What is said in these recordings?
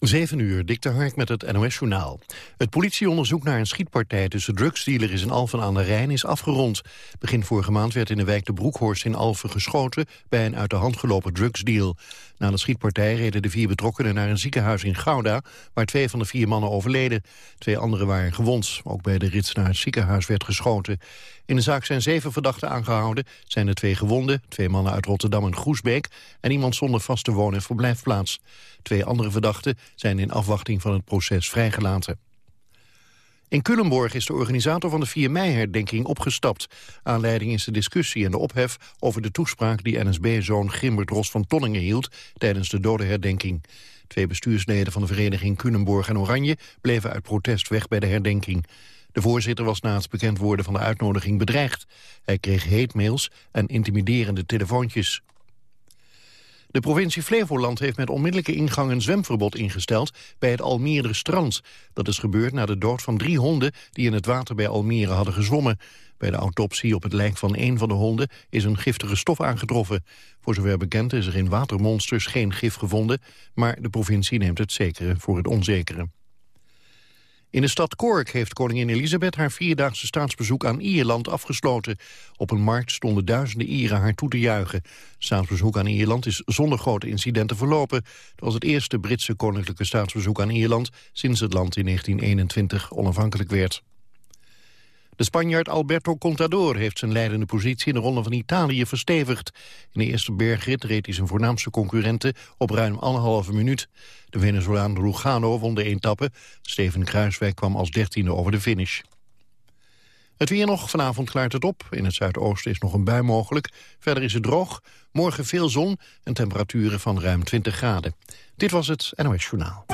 7 uur, Dick de met het NOS-journaal. Het politieonderzoek naar een schietpartij tussen drugsdealers in Alphen aan de Rijn is afgerond. Begin vorige maand werd in de wijk de Broekhorst in Alphen geschoten... bij een uit de hand gelopen drugsdeal. Na de schietpartij reden de vier betrokkenen naar een ziekenhuis in Gouda... waar twee van de vier mannen overleden. Twee anderen waren gewond. Ook bij de rits naar het ziekenhuis werd geschoten. In de zaak zijn zeven verdachten aangehouden. Zijn er twee gewonden, twee mannen uit Rotterdam en Groesbeek... en iemand zonder vaste woon- en verblijfplaats. Twee andere verdachten zijn in afwachting van het proces vrijgelaten. In Culemborg is de organisator van de 4 mei-herdenking opgestapt. Aanleiding is de discussie en de ophef over de toespraak die NSB-zoon Gimbert Ros van Tonningen hield tijdens de dodenherdenking. Twee bestuursleden van de vereniging Culemborg en Oranje bleven uit protest weg bij de herdenking. De voorzitter was na het bekend worden van de uitnodiging bedreigd. Hij kreeg heetmails en intimiderende telefoontjes. De provincie Flevoland heeft met onmiddellijke ingang een zwemverbod ingesteld bij het Almere strand. Dat is gebeurd na de dood van drie honden die in het water bij Almere hadden gezwommen. Bij de autopsie op het lijk van één van de honden is een giftige stof aangetroffen. Voor zover bekend is er in watermonsters geen gif gevonden, maar de provincie neemt het zekere voor het onzekere. In de stad Cork heeft koningin Elisabeth haar vierdaagse staatsbezoek aan Ierland afgesloten. Op een markt stonden duizenden Ieren haar toe te juichen. Staatsbezoek aan Ierland is zonder grote incidenten verlopen. Het was het eerste Britse koninklijke staatsbezoek aan Ierland sinds het land in 1921 onafhankelijk werd. De Spanjaard Alberto Contador heeft zijn leidende positie in de Ronde van Italië verstevigd. In de eerste bergrit reed hij zijn voornaamste concurrenten op ruim anderhalve minuut. De Venezolaan Lugano won de etappe. Steven Kruiswijk kwam als dertiende over de finish. Het weer nog. Vanavond klaart het op. In het zuidoosten is nog een bui mogelijk. Verder is het droog. Morgen veel zon en temperaturen van ruim 20 graden. Dit was het NOS Journaal.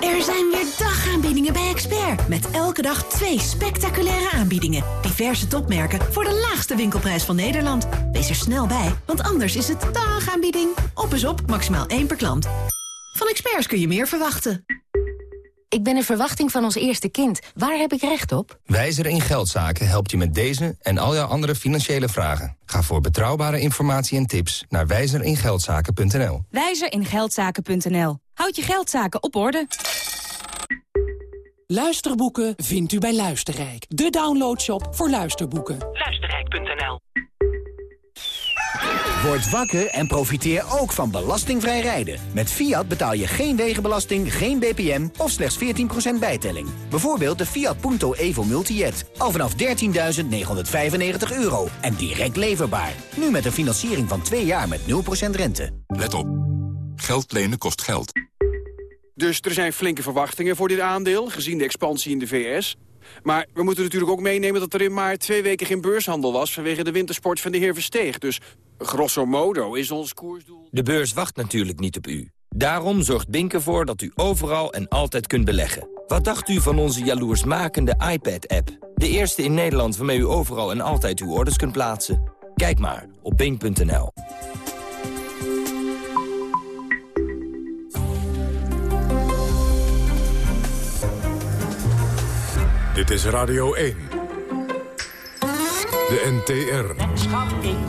Er zijn weer dagaanbiedingen bij Expert. Met elke dag twee spectaculaire aanbiedingen. Diverse topmerken voor de laagste winkelprijs van Nederland. Wees er snel bij, want anders is het dagaanbieding. Op is op, maximaal één per klant. Van Experts kun je meer verwachten. Ik ben in verwachting van ons eerste kind. Waar heb ik recht op? Wijzer in Geldzaken helpt je met deze en al jouw andere financiële vragen. Ga voor betrouwbare informatie en tips naar wijzeringeldzaken.nl. Wijzeringeldzaken.nl. Houd je geldzaken op orde. Luisterboeken vindt u bij Luisterrijk. De downloadshop voor luisterboeken. Luisterrijk.nl Word wakker en profiteer ook van belastingvrij rijden. Met Fiat betaal je geen wegenbelasting, geen BPM of slechts 14% bijtelling. Bijvoorbeeld de Fiat Punto Evo Multijet. Al vanaf 13.995 euro en direct leverbaar. Nu met een financiering van 2 jaar met 0% rente. Let op. Geld lenen kost geld. Dus er zijn flinke verwachtingen voor dit aandeel, gezien de expansie in de VS. Maar we moeten natuurlijk ook meenemen dat er in maart twee weken geen beurshandel was... vanwege de wintersport van de heer Versteeg. Dus grosso modo is ons koersdoel... De beurs wacht natuurlijk niet op u. Daarom zorgt Bink ervoor dat u overal en altijd kunt beleggen. Wat dacht u van onze jaloersmakende iPad-app? De eerste in Nederland waarmee u overal en altijd uw orders kunt plaatsen. Kijk maar op bink.nl. Dit is Radio 1. De NTR. Schat, ik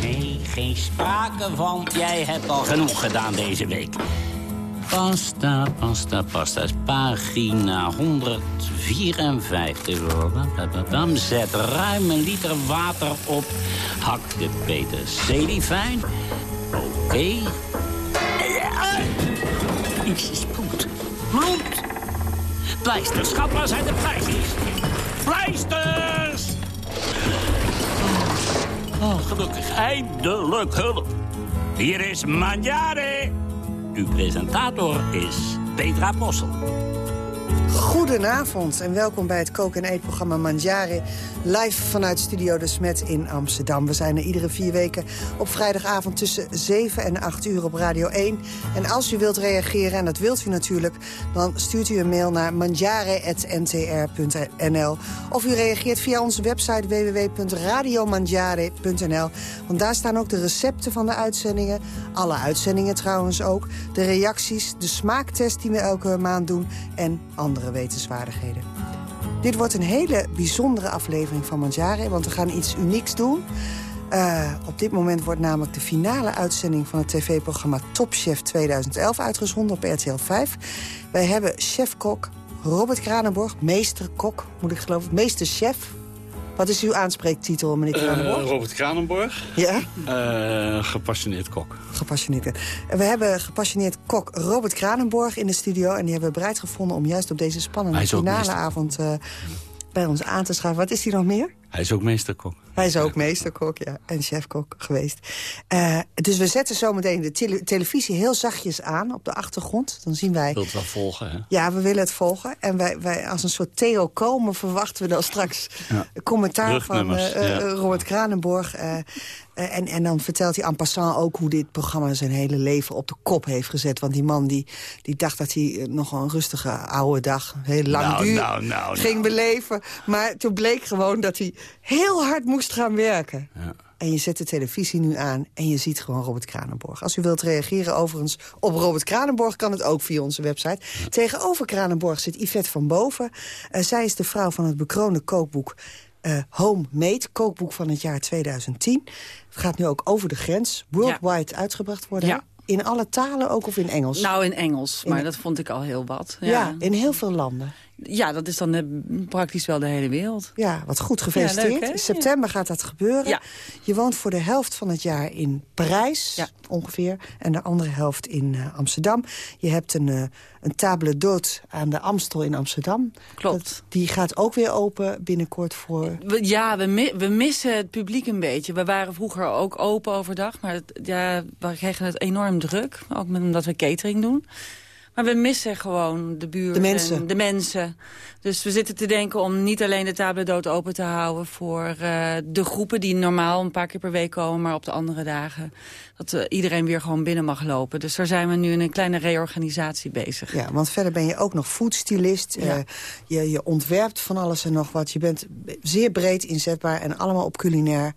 nee, geen sprake van. Jij hebt al genoeg gedaan deze week. Pasta, pasta, pasta. Pagina 154. Dan zet ruim een liter water op. Hak de peterselie fijn. Oké. Okay. Iets is bloed. Bloed! Pleisters, schat, waar zijn de pleisters? Pleisters! Oh, gelukkig, eindelijk hulp. Hier is Manjare. Uw presentator is Petra Possel. Goedenavond en welkom bij het koken- en eetprogramma Mangiare. Live vanuit Studio De Smet in Amsterdam. We zijn er iedere vier weken op vrijdagavond tussen 7 en 8 uur op Radio 1. En als u wilt reageren, en dat wilt u natuurlijk... dan stuurt u een mail naar mangiare.ntr.nl. Of u reageert via onze website www.radiomangiare.nl. Want daar staan ook de recepten van de uitzendingen. Alle uitzendingen trouwens ook. De reacties, de smaaktest die we elke maand doen... en andere wetenswaardigheden. Dit wordt een hele bijzondere aflevering van Mangiare, want we gaan iets unieks doen. Uh, op dit moment wordt namelijk de finale uitzending van het tv-programma Top Chef 2011 uitgezonden op RTL 5. Wij hebben chef-kok Robert Kranenborg, meester-kok, moet ik geloven, meester-chef wat is uw aanspreektitel, meneer Eh, Kranenborg? Robert Kranenborg. Ja? Eh, gepassioneerd kok. Gepassioneerd. En we hebben gepassioneerd kok Robert Kranenborg in de studio... en die hebben we bereid gevonden om juist op deze spannende finale avond... eh, bij ons aan te schuiven. Wat is hij nog meer? Hij is ook meesterkok. Hij is ook meesterkok, ja, en chefkok geweest. Eh, dus we zetten zometeen de tele- televisie heel zachtjes aan op de achtergrond. Dan zien wij... Wilt het wel volgen, hè? Ja, we willen het volgen. En wij, wij als een soort Theo komen verwachten we dan straks Ja. commentaar van eh, ja. eh, Robert Kranenborg. en, en dan vertelt hij en passant ook hoe dit programma zijn hele leven op de kop heeft gezet. Want die man die, die dacht dat hij nog een rustige oude dag, heel lang Nou, duur, nou, nou, ging nou. beleven. Maar toen bleek gewoon dat hij heel hard moest gaan werken. Ja. En je zet de televisie nu aan en je ziet gewoon Robert Kranenborg. Als u wilt reageren overigens op Robert Kranenborg... kan het ook via onze website. Tegenover Kranenborg zit Yvette van Boven. Eh, zij is de vrouw van het bekroonde kookboek... eh Homemade, kookboek van het jaar 2010. Het gaat nu ook over de grens, worldwide uitgebracht worden. Ja. In alle talen, ook of in Engels? Nou, in Engels, In- maar dat vond ik al heel wat. ja. Ja, in heel veel landen. Ja dat is dan eh, praktisch wel de hele wereld. Ja, wat goed gefeliciteerd. Ja, in september gaat dat gebeuren. Ja. Je woont voor de helft van het jaar in Parijs, ongeveer. En de andere helft in eh, Amsterdam. Je hebt een, eh, een table d'hôte aan de Amstel in Amsterdam. Klopt. Dat- die gaat ook weer open binnenkort voor... We- ja, we, mi- we missen het publiek een beetje. We waren vroeger ook open overdag, maar het, ja, we kregen het enorm druk. Ook omdat we catering doen. Maar we missen gewoon de buurt De mensen. en de mensen. Dus we zitten te denken om niet alleen de table d'hôte open te houden... voor eh, de groepen die normaal een paar keer per week komen... maar op de andere dagen dat eh, iedereen weer gewoon binnen mag lopen. Dus daar zijn we nu in een kleine reorganisatie bezig. Ja, want verder ben je ook nog foodstylist. Ja. Eh, je, je ontwerpt van alles en nog wat. Je bent zeer breed inzetbaar en allemaal op culinair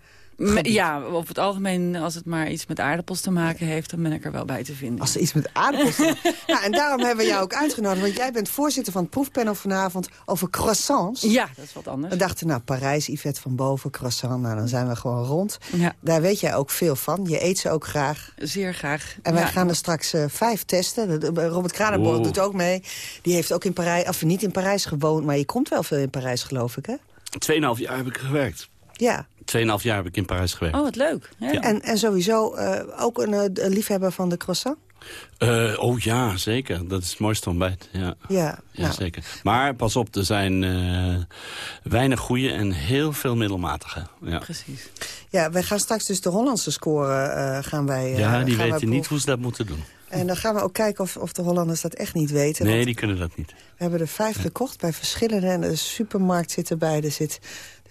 gebied. Ja, op het algemeen, als het maar iets met aardappels te maken heeft... dan ben ik er wel bij te vinden. Als er iets met aardappels te maken- ja, En daarom hebben we jou ook uitgenodigd. Want jij bent voorzitter van het proefpanel vanavond over croissants. Ja, dat is wat anders. We dachten, nou, Parijs, Yvette van Boven, croissant. Nou, dan zijn we gewoon rond. Ja. Daar weet jij ook veel van. Je eet ze ook graag. Zeer graag. En wij Ja. gaan er straks eh, vijf testen. De- Robert Kranenborg Wow. doet ook mee. Die heeft ook in Parijs, of niet in Parijs gewoond... maar je komt wel veel in Parijs, geloof ik, hè? Tweeënhalf jaar heb ik gewerkt. Ja. Tweeënhalf jaar heb ik in Parijs gewerkt. Oh, wat leuk. Ja. Ja. En, en sowieso eh, ook een, eh, liefhebber van de croissant? Eh, oh ja, zeker. Dat is het mooiste ontbijt. Ja, Ja, ja nou. zeker. Maar pas op, er zijn eh, weinig goede en heel veel middelmatige. Ja, Precies. Ja, wij gaan straks dus de Hollandse score eh, gaan wij... eh, ja die weten niet hoe ze dat moeten doen. En dan gaan we ook kijken of, of de Hollanders dat echt niet weten. Nee, die kunnen dat niet. We hebben er vijf gekocht bij verschillende. En de supermarkt zit erbij. Er zit,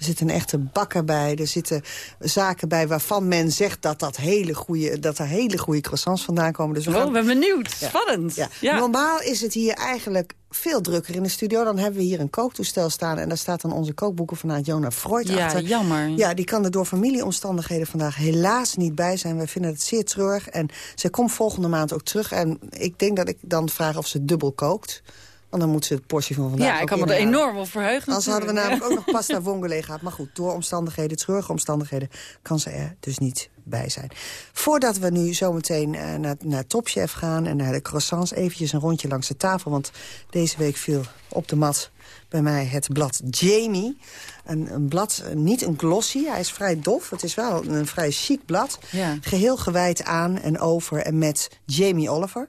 er zit een echte bakker bij. Er zitten zaken bij waarvan men zegt dat, dat, hele goede, dat er hele goede croissants vandaan komen. Dus we Oh, gaan, ben benieuwd. Ja. Spannend. ja. Ja. Normaal is het hier eigenlijk veel drukker in de studio. Dan hebben we hier een kooktoestel staan. En daar staat dan onze kookboeken vanuit Jonah Freud Ja, achter. jammer. Ja, die kan er door familieomstandigheden vandaag helaas niet bij zijn. Wij vinden het zeer treurig. En zij komt volgende maand ook terug. En ik denk dat ik dan vraag of ze dubbel kookt. Want dan moet ze het portie van vandaag Ja, ik kan me er enorm op verheugen. Anders hadden we namelijk ook nog pasta vongole gehad. Maar goed, door omstandigheden, treurige omstandigheden... kan ze er dus niet bij zijn. Voordat we nu zometeen eh, naar, naar Topchef gaan... en naar de croissants, eventjes een rondje langs de tafel. Want deze week viel op de mat bij mij het blad Jamie. Een, een blad, eh, niet een glossy, hij is vrij dof. Het is wel een, vrij chic blad. Ja. Geheel gewijd aan en over en met Jamie Oliver.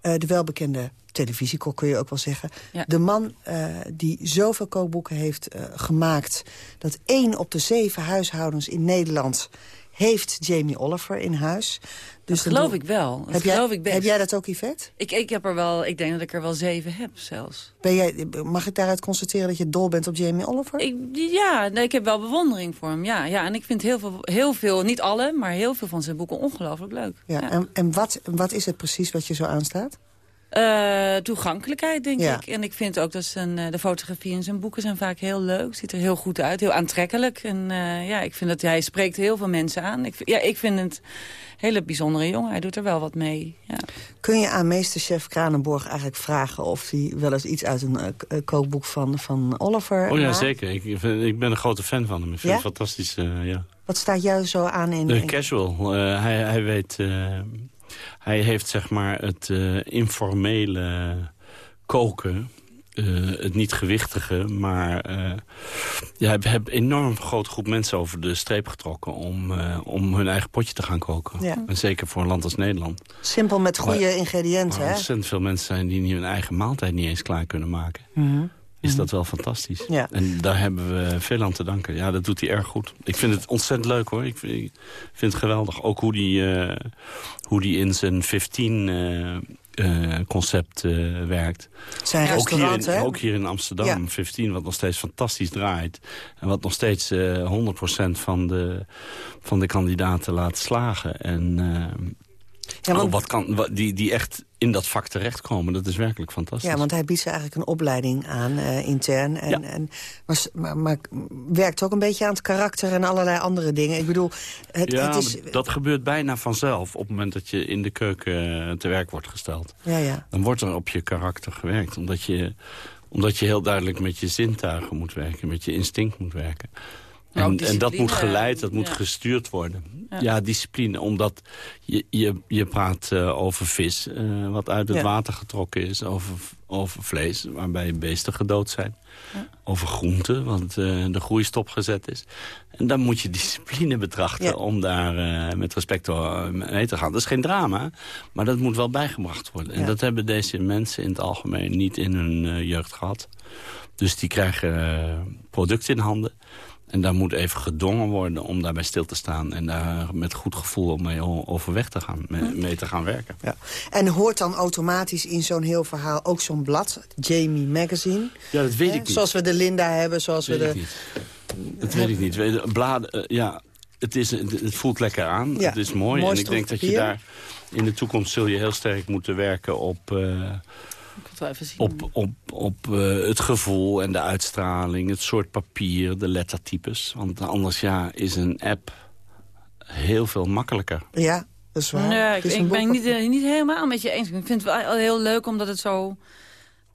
Eh, de welbekende televisiekok kun je ook wel zeggen. Ja. De man eh, die zoveel kookboeken heeft eh, gemaakt... dat één op de zeven huishoudens in Nederland heeft Jamie Oliver in huis. Dus dat geloof ik wel. Dat heb, jij, geloof ik best. heb jij dat ook, Yvette? Ik, ik, heb er wel, ik denk dat ik er wel zeven heb zelfs. Ben jij, mag ik daaruit constateren dat je dol bent op Jamie Oliver? Ik, ja, nee, ik heb wel bewondering voor hem. Ja, ja, en ik vind heel veel, heel veel, niet alle, maar heel veel van zijn boeken ongelooflijk leuk. Ja, ja. En, en wat, wat is het precies wat je zo aanstaat? Uh, toegankelijkheid, denk ja. ik. En ik vind ook dat zijn, de fotografie in zijn boeken zijn vaak heel leuk. Ziet er heel goed uit, heel aantrekkelijk. En uh, ja, ik vind dat hij spreekt heel veel mensen aan. Ik, ja, ik vind het hele bijzondere jongen. Hij doet er wel wat mee. Ja. Kun je aan meesterchef Kranenborg eigenlijk vragen... of hij wel eens iets uit een uh, kookboek van, van Oliver Oh ja, maakt? zeker. Ik, ik ben een grote fan van hem. Ik vind ja? het fantastisch, ja. Wat staat jou zo aan in... De casual. hij, hij weet... Hij heeft zeg maar het uh, informele koken, uh, het niet gewichtige, maar uh, ja, hij heeft een enorm grote groep mensen over de streep getrokken om, om hun eigen potje te gaan koken. Ja. En zeker voor een land als Nederland. Simpel met goede maar, ingrediënten, hè? ontzettend veel mensen zijn die hun eigen maaltijd niet eens klaar kunnen maken. Mm -hmm. Is dat wel fantastisch. Ja. En daar hebben we veel aan te danken. Ja, dat doet hij erg goed. Ik vind het ontzettend leuk hoor. Ik vind, ik vind het geweldig. Ook hoe die, uh, hoe die in zijn 15 uh, uh, concept werkt. Zijn ook hier, in, hè? ook hier in Amsterdam, Ja. 15, wat nog steeds fantastisch draait. En wat nog steeds 100% van de, van de kandidaten laat slagen. En Ja, want- oh, wat kan, wat, die, die echt in dat vak terechtkomen, dat is werkelijk fantastisch. Ja, want hij biedt ze eigenlijk een opleiding aan, eh, intern. En, Ja. en, maar, maar, maar werkt ook een beetje aan het karakter en allerlei andere dingen. Ik bedoel, het, ja, het is... dat gebeurt bijna vanzelf op het moment dat je in de keuken eh, te werk wordt gesteld. Ja, ja. Dan wordt er op je karakter gewerkt. Omdat je, omdat je heel duidelijk met je zintuigen moet werken. Met je instinct moet werken. En, en dat moet geleid, dat moet ja. gestuurd worden. Ja. Ja, discipline, omdat je, je, je praat eh, over vis, eh, wat uit het Ja. water getrokken is. Over, over vlees, waarbij beesten gedood zijn. Over groenten, want eh, de groei stopgezet is. En dan moet je discipline betrachten om daar met respect eh, mee te gaan. Dat is geen drama, maar dat moet wel bijgebracht worden. En dat hebben deze mensen in het algemeen niet in hun jeugd gehad. Dus die krijgen producten in handen. En daar moet even gedongen worden om daarbij stil te staan... en daar met goed gevoel mee overweg te gaan, mee, mee te gaan werken. Ja. En hoort dan automatisch in zo'n heel verhaal ook zo'n blad, Jamie Magazine? Ja, dat weet Hè? ik niet. Zoals we de Linda hebben, zoals Dat we weet de... ik niet. Dat weet ik niet. Bladen, eh, ja, het, is, het voelt lekker aan. Ja, Het is mooi. en ik denk dat je daar... In de toekomst zul je heel sterk moeten werken op... eh, Het wel even zien. op, op, op eh, het gevoel en de uitstraling, het soort papier, de lettertypes. Want anders ja, is een app heel veel makkelijker. Ja, dat is waar. Het ik, is ik een ben boek- niet, eh, niet helemaal met je eens. Ik vind het wel heel leuk omdat het zo...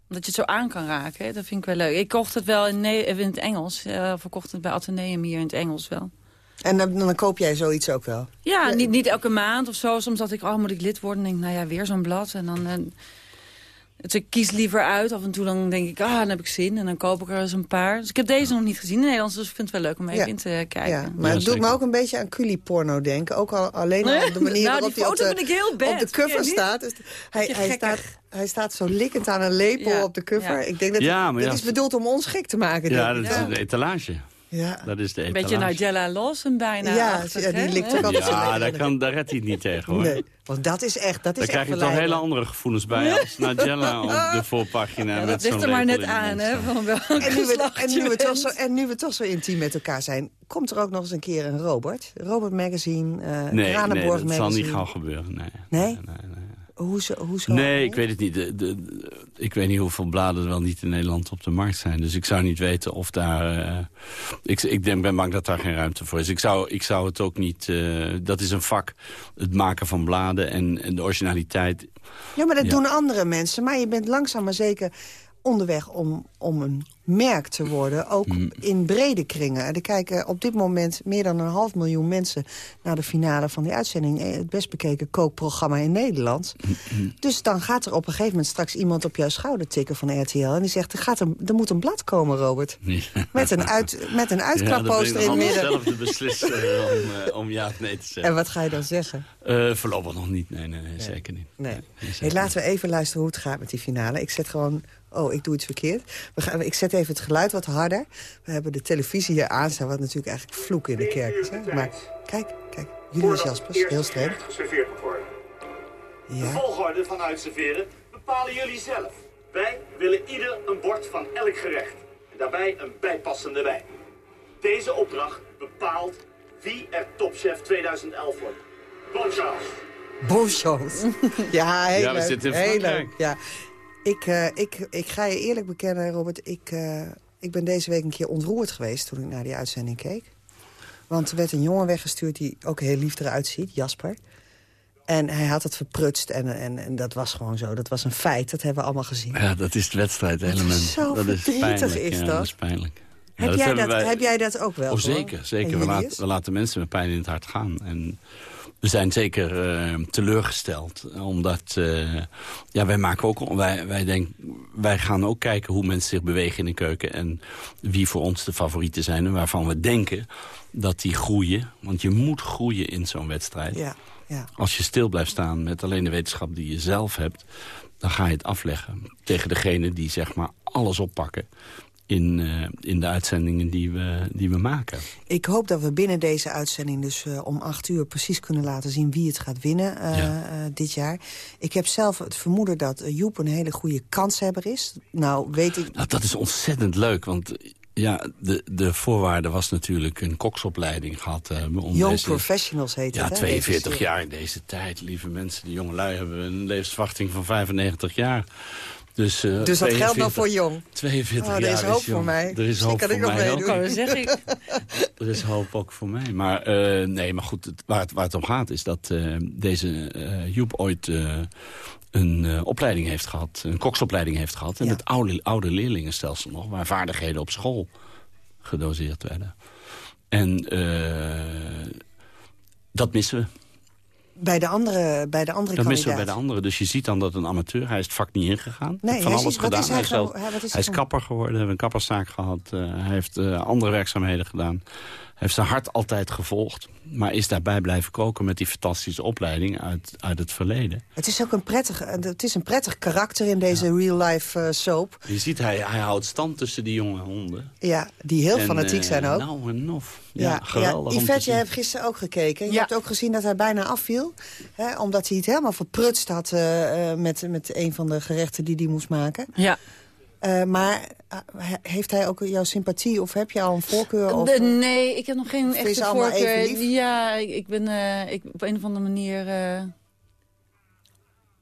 Dat je het zo aan kan raken. hè. Dat vind ik wel leuk. Ik kocht het wel in, Ne- in het Engels. Uh, verkocht het bij Atheneum hier in het Engels wel. En dan, dan koop jij zoiets ook wel? Ja, niet, niet elke maand of zo. Soms dacht ik, oh, moet ik lid worden? En denk ik, nou ja, weer zo'n blad. En dan... eh, dus ik kies liever uit. Af en toe dan denk ik, ah, dan heb ik zin. En dan koop ik er eens een paar. Dus ik heb deze nog niet gezien in Nederlands. Dus ik vind het wel leuk om even Ja. in te kijken. Ja, maar Ja, het doet me ook een beetje aan culie-porno denken. Ook al alleen al op de manier Nou, waarop die hij op foto de, vind ik heel bad. op de cover staat. Dus hij, hij, staat hij staat zo likkend aan een lepel Ja, op de cover. ja. Ik denk dat dit ja. is bedoeld om ons gek te maken. Ja, dat is de etalage. Ja. Dat is de Een beetje Nigella Lawson bijna. Ja, achtig, ja, die hè? likt ook altijd zo Ja, daar, kan, daar redt hij het niet tegen, hoor. Nee, want dat is echt, dat is Daar krijg je toch hele andere gevoelens bij als Nigella op de voorpagina. Ja, dat ligt er maar net aan, hè, staan. van welk En nu, we, en, je nu we toch zo, en nu we toch zo intiem met elkaar zijn... komt er ook nog eens een keer een Robert. Robert Magazine, eh Nee, nee, Kranenborg dat zal niet gauw gebeuren. Nee, Nee? nee, nee, nee. Hoezo? hoezo Nee, ik weet het niet. De, de- de- ik weet niet hoeveel bladen er wel niet in Nederland op de markt zijn. Dus ik zou niet weten of daar... eh, ik, ik denk, ben bang dat daar geen ruimte voor is. Ik zou, ik zou het ook niet... eh, dat is een vak, het maken van bladen en, en de originaliteit. Ja, maar dat Ja. doen andere mensen. Maar je bent langzaam maar zeker onderweg om, om een merk te worden. Ook Mm. in brede kringen. Er kijken op dit moment meer dan een half miljoen mensen... naar de finale van die uitzending. Eh, Het best bekeken kookprogramma in Nederland. Mm, Dus dan gaat er op een gegeven moment straks iemand op jouw schouder tikken van RTL. En die zegt, er, gaat een, er moet een blad komen, Robert. Met een, uit, met een Ja, uitklapposter dan in midden. zelf te beslissen om, eh, om ja of nee te zeggen. En wat ga je dan zeggen? Eh, voorlopig nog niet. Nee, nee, nee zeker niet. Nee. Nee, zeker Hey, laten we even luisteren hoe het gaat met die finale. Ik zet gewoon Oh, ik doe iets verkeerd. We gaan, ik zet even het geluid wat harder. We hebben de televisie hier aanstaan, wat natuurlijk eigenlijk vloek in de kerk is. Hè? Maar kijk, kijk, Julius Jaspers, heel streng. geserveerd moet worden. De volgorde van uitserveren bepalen jullie zelf. Wij willen ieder een bord van elk gerecht. En daarbij een bijpassende wijn. Deze opdracht bepaalt wie er topchef 2011 wordt. Bon chance. Bonchance. Ja, heel Ja, we leuk. zitten in heel leuk. Ja. Ik, eh, ik, ik ga je eerlijk bekennen, Robert. Ik, eh, ik ben deze week een keer ontroerd geweest toen ik naar die uitzending keek. Want er werd een jongen weggestuurd die ook heel lief eruit ziet, Jasper. En hij had het verprutst en, en, en dat was gewoon zo. Dat was een feit, dat hebben we allemaal gezien. Ja, dat is het wedstrijdelement. Zo dat is verdrietig pijnlijk. is ja, dat. is pijnlijk. Ja, Heb, jij dat, wij- heb jij dat ook wel? Oh, zeker. zeker. We, we laten mensen met pijn in het hart gaan. En we zijn zeker eh, teleurgesteld. Omdat eh, ja, wij, maken ook, wij, wij, denk, wij gaan ook kijken hoe mensen zich bewegen in de keuken. En wie voor ons de favorieten zijn. En waarvan we denken dat die groeien. Want je moet groeien in zo'n wedstrijd. Ja, ja. Als je stil blijft staan met alleen de wetenschap die je zelf hebt... dan ga je het afleggen tegen degene die zeg maar alles oppakken... in, eh, in de uitzendingen die we, die we maken. Ik hoop dat we binnen deze uitzending dus eh, om acht uur precies kunnen laten zien wie het gaat winnen eh, dit jaar. Ik heb zelf het vermoeden dat Joep een hele goede kanshebber is. Nou, weet ik... Nou, dat is ontzettend leuk, want ja, de, de voorwaarde was natuurlijk een koksopleiding gehad. Om Young deze- Professionals heet Ja, het, hè, 42 deze serie. jaar in deze tijd, lieve mensen. Die jongelui hebben een levensverwachting van 95 jaar. Dus, eh, Dus dat geldt 42 nog voor jong. 42 Oh, er jaar is hoop voor mij. Er is Misschien hoop kan voor ik nog mij ook. Kan je zeggen. Er is hoop ook voor mij. Maar eh, nee, maar goed, het, waar, het, waar het om gaat is dat eh, deze eh, Joep ooit eh, een eh, opleiding heeft gehad. Een koksopleiding heeft gehad. En het oude, oude leerlingenstelsel nog, waar vaardigheden op school gedoseerd werden. En eh, dat missen we. Bij de andere, bij de andere Dat missen we kandidaat. bij de anderen. Dus je ziet dan dat een amateur, hij is het vak niet ingegaan. Nee, van hij is- alles gedaan. is hij gewo- hij- is hij is kapper geworden, heeft een kapperszaak gehad. eh, hij heeft eh, andere werkzaamheden gedaan. Heeft zijn hart altijd gevolgd. Maar is daarbij blijven koken met die fantastische opleiding uit, uit het verleden. Het is ook een prettig, eh, het is een prettig karakter in deze real-life eh, soap. Je ziet, hij, hij houdt stand tussen die jonge honden. Ja, die heel En, fanatiek eh, zijn ook. Nou en of. Ja, Ja, geweldig ja. Yvette, je hebt gisteren ook gekeken. Je hebt ook gezien dat hij bijna afviel. Hè, omdat hij het helemaal verprutst had eh, eh, met, met een van de gerechten die hij moest maken. Ja. Eh, maar eh, heeft hij ook jouw sympathie of heb je al een voorkeur? Of, De- nee, ik heb nog geen Of is echte allemaal voorkeur. even lief? Ja, ik, ben eh, ik, op een of andere manier... eh,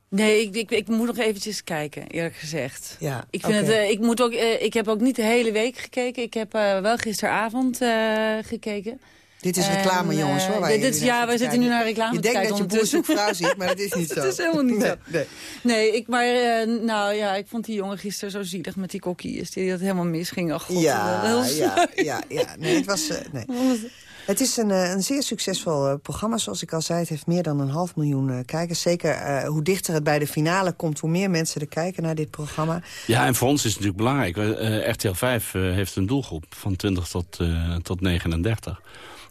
Nee, ik, ik, ik moet nog eventjes kijken, eerlijk gezegd. Ja, ik, vind het, eh, ik, moet ook, eh, ik heb ook niet de hele week gekeken. Ik heb eh, wel gisteravond eh, gekeken. Dit is En, reclame, eh, jongens, hoor. waar dit ja, wij zitten kijken. nu naar reclame Je denkt kijken dat je boer ondertussen. zoekt vrouw ziet, maar dat is niet zo. Het is helemaal niet nee, zo. Nee. Nee, ik, maar eh, nou ja, ik vond die jongen gisteren zo zielig met die kokkies. Die dat helemaal misging. Oh, god, Ja, ja, ja, ja. Nee, het was... eh, nee. Het is een, eh, een zeer succesvol eh, programma, zoals ik al zei. Het heeft meer dan een half miljoen eh, kijkers. Zeker eh, hoe dichter het bij de finale komt, hoe meer mensen er kijken naar dit programma. Ja, en voor ons is het natuurlijk belangrijk. Eh, RTL 5 eh, heeft een doelgroep van 20 tot, eh, tot 39.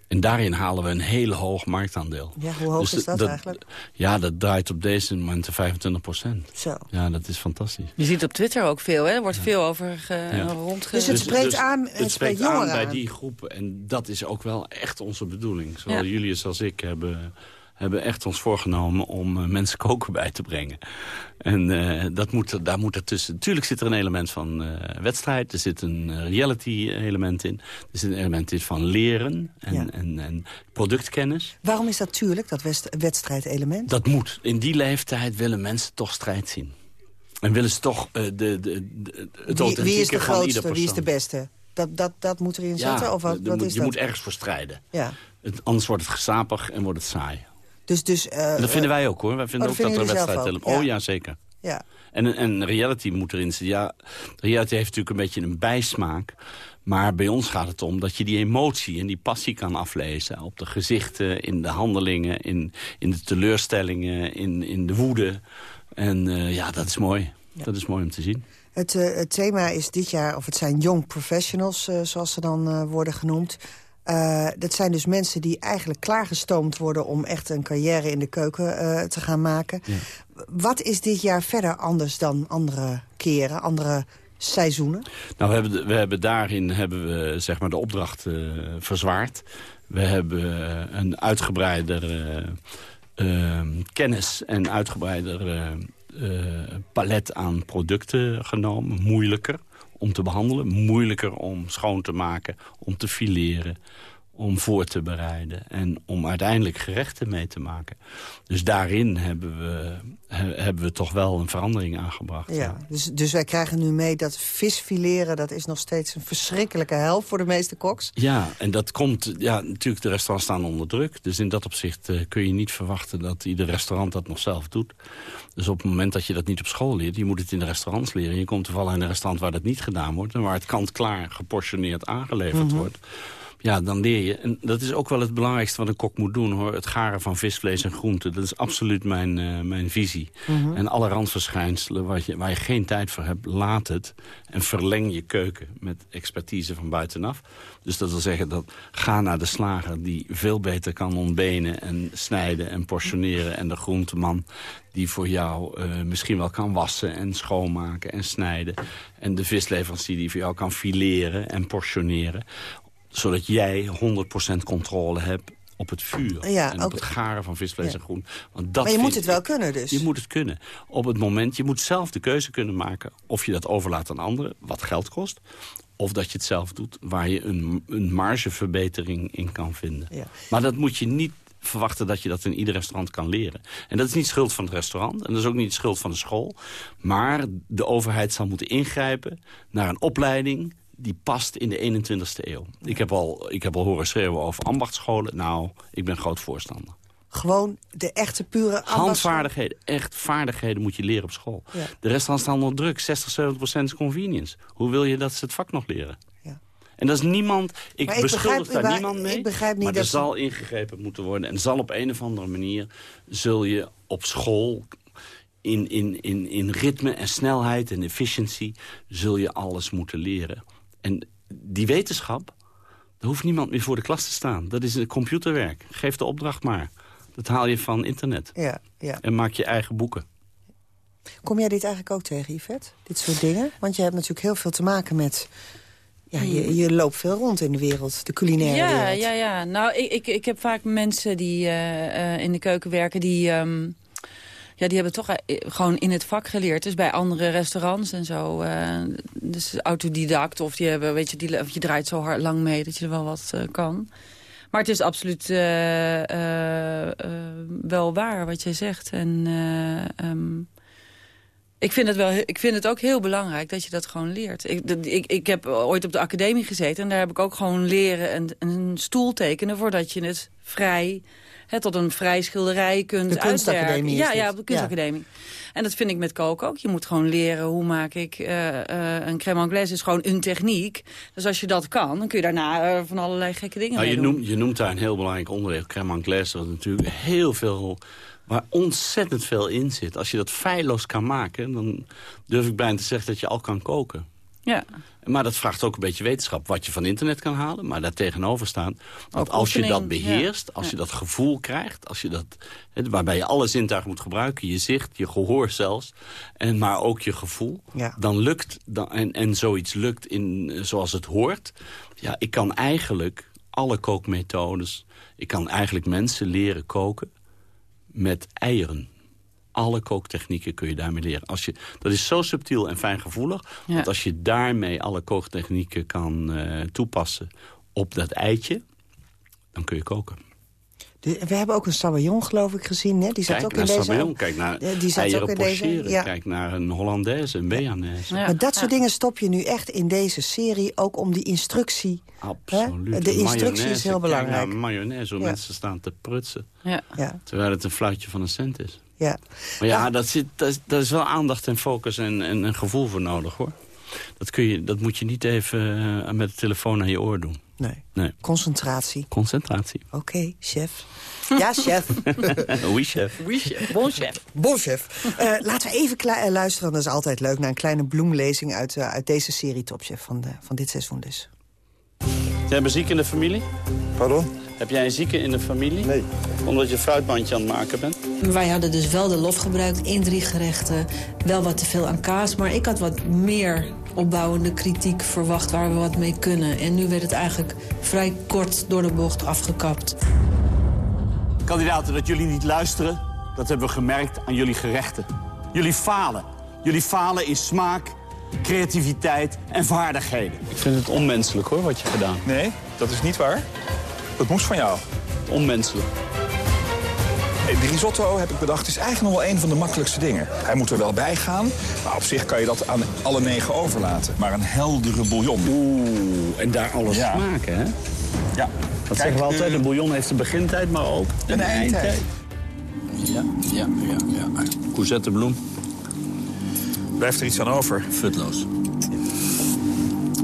En daarin halen we een hele hoog marktaandeel. Ja, hoe hoog is dat eigenlijk? Ja, dat draait op deze moment 25 procent. Zo. Ja, dat is fantastisch. Je ziet op Twitter ook veel, hè? Er wordt veel over ge, Ja. rondge... Dus het spreekt aan- het Het spreekt spreekt aan bij aan. die groep. En dat is ook wel echt onze bedoeling. Zowel Ja. Julius als ik hebben, hebben echt ons voorgenomen om eh, mensen koken bij te brengen. En eh, dat moet, daar moet er tussen... Natuurlijk zit er een element van eh, wedstrijd. Er zit een reality element in. Er zit een element in van leren en, Ja. en, en productkennis. Waarom is dat tuurlijk, dat west- wedstrijdelement? Dat moet. In die leeftijd willen mensen toch strijd zien. En willen ze toch de, de, de, het Wie, wie is de grootste, wie is de beste? Dat, dat, dat moet erin zitten? Of wat, je wat moet, is je dat? moet ergens voor strijden. Ja. Het, anders wordt het gesapig en wordt het saai. Dus, dus, eh, dat vinden wij ook hoor. Wij vinden oh, ook dat er een wedstrijd ja. Oh ja, zeker. Ja. En, en reality moet erin zitten. Ja, reality heeft natuurlijk een beetje een bijsmaak. Maar bij ons gaat het om dat je die emotie en die passie kan aflezen. Op de gezichten, in de handelingen, in, in de teleurstellingen, in, in de woede. En eh, ja, dat is mooi. Dat is mooi om te zien. Het, eh, het thema is dit jaar, of het zijn young professionals, zoals ze dan worden genoemd. Uh, dat zijn dus mensen die eigenlijk klaargestoomd worden... om echt een carrière in de keuken uh, te gaan maken. Ja. Wat is dit jaar verder anders dan andere keren, andere seizoenen? Nou, we hebben, we hebben daarin hebben we zeg maar, de opdracht uh, verzwaard. We hebben een uitgebreider kennis en uitgebreider palet aan producten genomen. Moeilijker om te behandelen. Moeilijker om schoon te maken, om te fileren om voor te bereiden en om uiteindelijk gerechten mee te maken. Dus daarin hebben we, hebben we toch wel een verandering aangebracht. Ja, Dus, dus wij krijgen nu mee dat visfileren... dat is nog steeds een verschrikkelijke hel voor de meeste koks. Ja, en dat komt... Ja, natuurlijk, de restaurants staan onder druk. Dus in dat opzicht uh, kun je niet verwachten dat ieder restaurant dat nog zelf doet. Dus op het moment dat je dat niet op school leert... je moet het in de restaurants leren. Je komt toevallig in een restaurant waar dat niet gedaan wordt... en waar het kant-klaar geportioneerd aangeleverd mm -hmm. wordt ja, dan leer je. En dat is ook wel het belangrijkste wat een kok moet doen, hoor. Het garen van visvlees en groenten. Dat is absoluut mijn, uh, mijn visie. Mm -hmm. En alle randverschijnselen waar je, waar je geen tijd voor hebt, laat het. En verleng je keuken met expertise van buitenaf. Dus dat wil zeggen, dat ga naar de slager die veel beter kan ontbenen... en snijden en portioneren. En de groenteman die voor jou uh, misschien wel kan wassen en schoonmaken en snijden. En de visleverancier die voor jou kan fileren en portioneren zodat jij 100% controle hebt op het vuur ja, en op het garen van visvlees ja. en groen. Want dat maar je moet het wel kunnen dus. Je moet het kunnen. Op het moment, je moet zelf de keuze kunnen maken... of je dat overlaat aan anderen, wat geld kost... of dat je het zelf doet, waar je een, een margeverbetering in kan vinden. Ja. Maar dat moet je niet verwachten dat je dat in ieder restaurant kan leren. En dat is niet schuld van het restaurant en dat is ook niet schuld van de school. Maar de overheid zal moeten ingrijpen naar een opleiding die past in de 21ste eeuw. Ik, heb al, ik heb al horen schreeuwen over ambachtscholen. Nou, ik ben groot voorstander. Gewoon de echte pure Handvaardigheden, echt vaardigheden moet je leren op school. Ja. De restaurants staan onder druk, 60, 70 procent is convenience. Hoe wil je dat ze het vak nog leren? Ja. En dat is niemand, ik, ik beschuldig daar niemand mee, ik begrijp niet maar dat er zal ingegrepen moeten worden. En zal op een of andere manier, zul je op school in, in, in, in ritme en snelheid en efficiëntie... zul je alles moeten leren. En die wetenschap, daar hoeft niemand meer voor de klas te staan. Dat is een computerwerk. Geef de opdracht maar. Dat haal je van internet. Ja, ja. En maak je eigen boeken. Kom jij dit eigenlijk ook tegen, Yvette? Dit soort dingen? Want je hebt natuurlijk heel veel te maken met... Ja, je, je loopt veel rond in de wereld, de culinaire ja, wereld. Ja, ja. Nou, ik, ik, ik heb vaak mensen die uh, uh, in de keuken werken... die um, ja, die hebben toch eh, gewoon in het vak geleerd. Dus bij andere restaurants en zo. Uh, dus autodidact of, die hebben, weet je, die, je draait zo hard lang mee dat je er wel wat uh, kan. Maar het is absoluut wel waar wat jij zegt. En um, ik vind, het wel, ik vind het ook heel belangrijk dat je dat gewoon leert. Ik, ik, ik heb ooit op de academie gezeten en daar heb ik ook gewoon leren een, een stoel tekenen voordat je het vrij hè, tot een vrij schilderij kunt de kunstacademie Ja, ja, op de kunstacademie. Ja. En dat vind ik met koken ook. Je moet gewoon leren hoe maak ik uh, uh, een crème anglaise. is gewoon een techniek. Dus als je dat kan, dan kun je daarna uh, van allerlei gekke dingen nou, mee je doen. Noemt, je noemt daar een heel belangrijk onderdeel. Crème anglaise, dat natuurlijk heel veel waar ontzettend veel in zit. Als je dat feilloos kan maken, dan durf ik bijna te zeggen dat je al kan koken. Ja. Maar dat vraagt ook een beetje wetenschap. Wat je van internet kan halen, maar daar tegenover staan. Dat als je dat beheerst, ja. als je dat gevoel krijgt... Als je dat, waarbij je alle zintuigen moet gebruiken... je zicht, je gehoor zelfs, en, maar ook je gevoel... Ja. dan lukt, dan, en, en zoiets lukt in, zoals het hoort... ja, ik kan eigenlijk alle kookmethodes... ik kan eigenlijk mensen leren koken met eieren alle kooktechnieken kun je daarmee leren. Als je, dat is zo subtiel en fijngevoelig. Ja. Want als je daarmee alle kooktechnieken kan uh, toepassen op dat eitje... dan kun je koken. De, we hebben ook een sabayon, geloof ik, gezien. Hè? Die zat kijk ook in deze... Sabayon, kijk naar die zat eieren ook in deze, ja. kijk naar een Hollandaise, een Bearnaise. Ja. Maar dat soort dingen stop je nu echt in deze serie... ook om die instructie... Absoluut. Hè? De instructie is heel belangrijk. Kijk naar mayonaise, hoe mensen staan te prutsen. Ja. Terwijl het een fluitje van een cent is. Ja. Maar ja, Dat, zit, dat, is, dat is wel aandacht en focus en, en een gevoel voor nodig, hoor. Dat, kun je, dat moet je niet even uh, met de telefoon naar je oor doen. Nee. nee. Concentratie. Concentratie. Oké, okay, chef. Ja, chef. oui, chef. Oui, chef. Bon chef. Bon chef. Uh, laten we even luisteren, dat is altijd leuk... naar een kleine bloemlezing uit, uh, uit deze serie Topchef van, de, van dit seizoen dus. Jij hebt een zieke in de familie? Pardon? Heb jij een zieke in de familie? Nee. Omdat je een fruitmandje aan het maken bent? Wij hadden dus wel de lof gebruikt in drie gerechten. Wel wat te veel aan kaas, maar ik had wat meer opbouwende kritiek verwacht waar we wat mee kunnen. En nu werd het eigenlijk vrij kort door de bocht afgekapt. Kandidaten, dat jullie niet luisteren, dat hebben we gemerkt aan jullie gerechten. Jullie falen. Jullie falen in smaak, creativiteit en vaardigheden. Ik vind het onmenselijk hoor, wat je gedaan. Nee, dat is niet waar. Dat moest van jou. Onmenselijk. De risotto, heb ik bedacht, is eigenlijk nog wel een van de makkelijkste dingen. Hij moet er wel bij gaan, maar op zich kan je dat aan alle negen overlaten. Maar een heldere bouillon. Oeh, en daar alles Ja. smaken, hè? Ja. Dat Kijk, zeggen we altijd, eh, een bouillon heeft een begintijd, maar ook Een eindtijd. Ja, ja, ja, ja. Courgettebloem. Blijft er iets aan over? Futloos.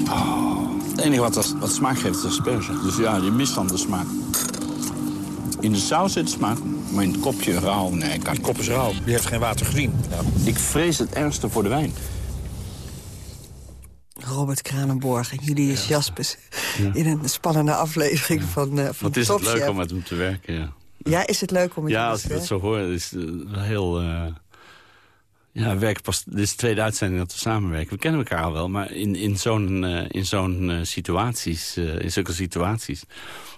Oh, het enige wat, dat, wat smaak geeft is asperge. Dus ja, je mist dan de smaak. In de saus zit smaak, maar in het kopje rauw, nee. Kan Die kop is rauw. Die heeft geen water gezien. Ik vrees het ergste voor de wijn. Robert Kranenborg en Julius Jaspers. In een spannende aflevering van, eh van Wat is Top het leuk Chef. om met hem te werken, ja. Ja, is het leuk om met Ja, hem als te ik dat zo hoor, is het eh, heel... eh, ja, werk pas, dit is de tweede uitzending dat we samenwerken. We kennen elkaar al wel, maar in, in zo'n eh, in zo'n eh, situaties, eh, in zulke situaties...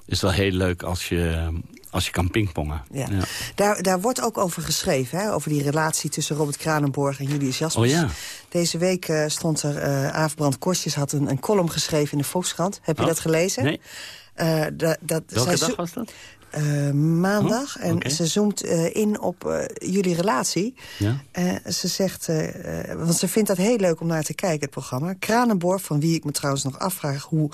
is het wel heel leuk als je, als je kan pingpongen. Ja. Daar, daar wordt ook over geschreven, hè, over die relatie tussen Robert Kranenborg en Julius Jaspers. Oh ja. Deze week eh, stond er, eh Aafbrand Korstjes had een, een column geschreven in de Volkskrant. Heb je Oh, dat gelezen? Nee. Da- dat, Welke zij dag was dat? Eh, maandag. Oh, en ze zoomt in op jullie relatie. Ja. Ze zegt, want ze vindt dat heel leuk om naar te kijken, het programma. Kranenborg, van wie ik me trouwens nog afvraag... Hoe,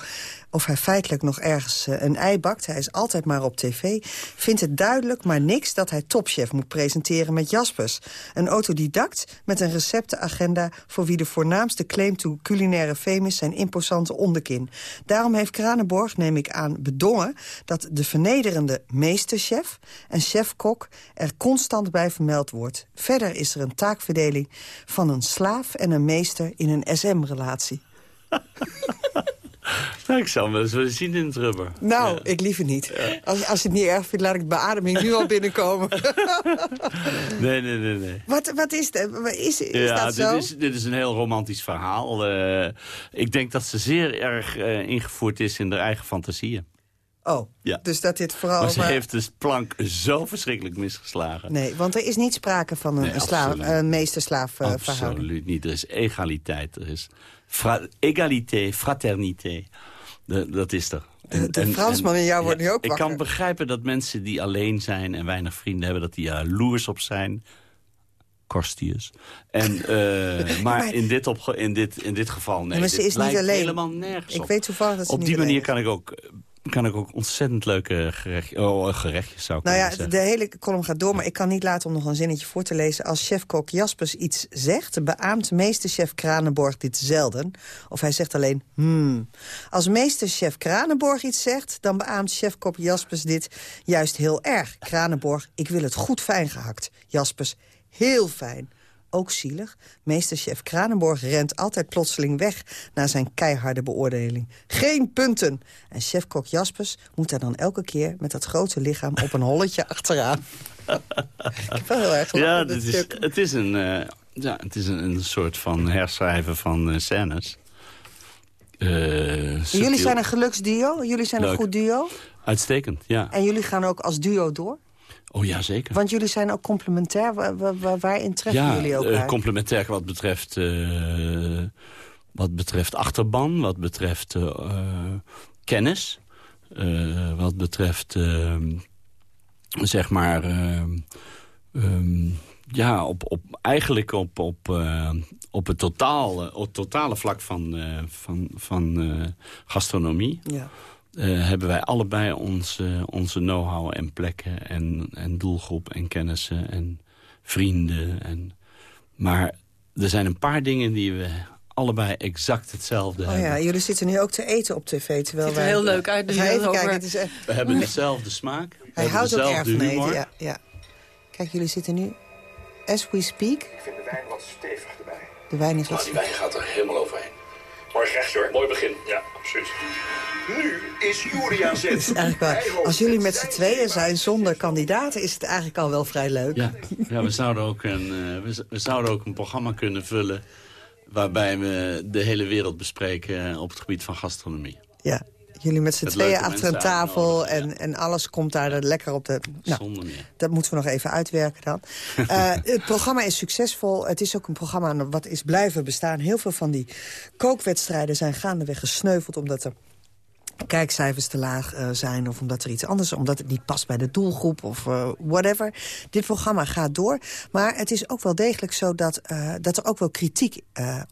of hij feitelijk nog ergens eh, een ei bakt. Hij is altijd maar op tv. Vindt het duidelijk, maar niks, dat hij Topchef moet presenteren met Jaspers. Een autodidact met een receptenagenda... voor wie de voornaamste claim to culinaire fame is... zijn imposante onderkin. Daarom heeft Kranenborg, neem ik aan, bedongen... dat de vernederende meesterchef en chef-kok er constant bij vermeld wordt. Verder is er een taakverdeling van een slaaf en een meester in een SM-relatie. Nou, ik zal hem wel eens willen zien in het rubber. Nou, ik liever niet. Als, als je het niet erg vindt, laat ik de beademing nu al binnenkomen. Nee, nee, nee, nee. wat, wat is het? Is, is ja, dat dit is, dit is een heel romantisch verhaal. Eh, ik denk dat ze zeer erg eh, ingevoerd is in haar eigen fantasieën. Oh, Ja. dus dat dit vooral... maar ze maar- heeft de plank zo verschrikkelijk misgeslagen. Nee, want er is niet sprake van een, Nee, slaaf- absoluut. een meester-slaaf verhouding. Absoluut niet. Er is egaliteit. Er is fra egalité, fraternité. De- dat is er. De- de Fransman in jou wordt nu ook Ik wakker. kan begrijpen dat mensen die alleen zijn en weinig vrienden hebben... dat die jaloers op zijn. Korstius. En, eh, maar in dit, in, dit, in dit geval, nee. maar ze is niet alleen. helemaal nergens Ik op. weet toevallig dat ze Op die manier kan ik ook... Kan ik ook ontzettend leuke gerecht, oh, gerechtjes zou ik Nou ja, de hele column gaat door, maar ik kan niet laten om nog een zinnetje voor te lezen. Als chefkok Jaspers iets zegt, beaamt meesterchef Kranenborg dit zelden. Of hij zegt alleen, hmm. Als meesterchef Kranenborg iets zegt, dan beaamt chefkok Jaspers dit juist heel erg. Kranenborg, ik wil het goed fijn gehakt. Jaspers, heel fijn. Ook zielig. Meesterchef Kranenborg rent altijd plotseling weg... na zijn keiharde beoordeling. Geen punten! En chefkok Jaspers moet daar dan elke keer... met dat grote lichaam op een holletje achteraan. ik heb wel heel erg Ja, dit is, stuk. het is, een, eh, ja, het is een, een soort van herschrijven van eh, scènes. Eh, Jullie zijn een geluksduo, jullie zijn een goed duo. Uitstekend, ja. En jullie gaan ook als duo door. Oh ja, zeker. Want jullie zijn ook complementair. Wa- wa- wa- waarin treffen ja, jullie eh, elkaar? complementair wat betreft, eh, wat betreft achterban, wat betreft eh, eh, kennis. eh, wat betreft, eh, zeg maar, eh, ehm, ja, op, op, eigenlijk op, op, eh, op, het totaal, op het totale vlak van, eh, van, van eh, gastronomie... Ja. Eh, hebben wij allebei onze, onze know-how en plekken en, en doelgroep en kennissen en vrienden. En, maar er zijn een paar dingen die we allebei exact hetzelfde Oh hebben. ja, jullie zitten nu ook te eten op tv. Terwijl Ziet er wij- heel leuk uit, dus even het kijken. Het is, We hebben dezelfde smaak. We Hij houdt ook erg dezelfde van eten, ja, ja. Kijk, jullie zitten nu, as we speak, Ik vind de wijn wat stevig erbij. de wijn is wat... wijn gaat er helemaal overheen. Mooi gerecht hoor. Mooi begin. Ja, absoluut. Nu is Jury aan zet. Het is eigenlijk wel, als jullie met z'n tweeën zijn zonder kandidaten... is het eigenlijk al wel vrij leuk. Ja, ja we, zouden ook een, uh, we, we, zouden ook een programma kunnen vullen... waarbij we de hele wereld bespreken op het gebied van gastronomie. Ja, jullie met z'n tweeën achter een tafel en, en alles komt daar lekker op de... Nou, Zonder meer. Dat moeten we nog even uitwerken dan. uh, het programma is succesvol. Het is ook een programma wat is blijven bestaan. Heel veel van die kookwedstrijden zijn gaandeweg gesneuveld... omdat er kijkcijfers te laag uh, zijn of omdat er iets anders omdat het niet past bij de doelgroep of uh, whatever. Dit programma gaat door, maar het is ook wel degelijk zo... dat, uh, dat er ook wel kritiek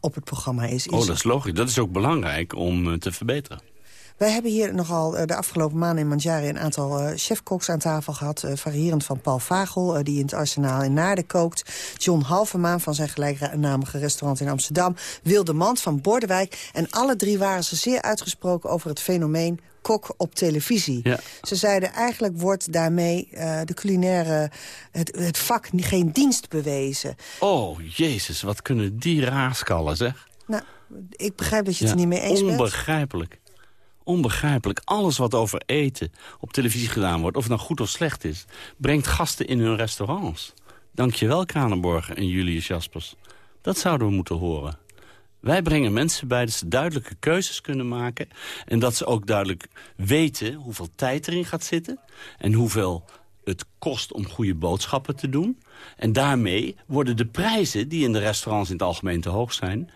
op het programma is. Oh, dat is logisch. Dat is ook belangrijk om te verbeteren. Wij hebben hier nogal de afgelopen maanden in Mandjari... een aantal uh, chefkoks aan tafel gehad. Uh, variërend van Paul Vagel, die in het arsenaal in Naarden kookt. John Halvermaan van zijn gelijknamige restaurant in Amsterdam. Wilde Mand van Bordewijk. En alle drie waren ze zeer uitgesproken over het fenomeen kok op televisie. Ja. Ze zeiden eigenlijk wordt daarmee uh, de culinaire, het, het vak geen dienst bewezen. Oh, jezus, wat kunnen die raaskallen, zeg. Nou, ik begrijp dat je het ja, er niet mee eens bent. Onbegrijpelijk. Onbegrijpelijk. Alles wat over eten op televisie gedaan wordt, of het nou goed of slecht is... brengt gasten in hun restaurants. Dank je wel, Kranenborg en Julius Jaspers. Dat zouden we moeten horen. Wij brengen mensen bij dat ze duidelijke keuzes kunnen maken... en dat ze ook duidelijk weten hoeveel tijd erin gaat zitten... en hoeveel het kost om goede boodschappen te doen. En daarmee worden de prijzen, die in de restaurants in het algemeen te hoog zijn...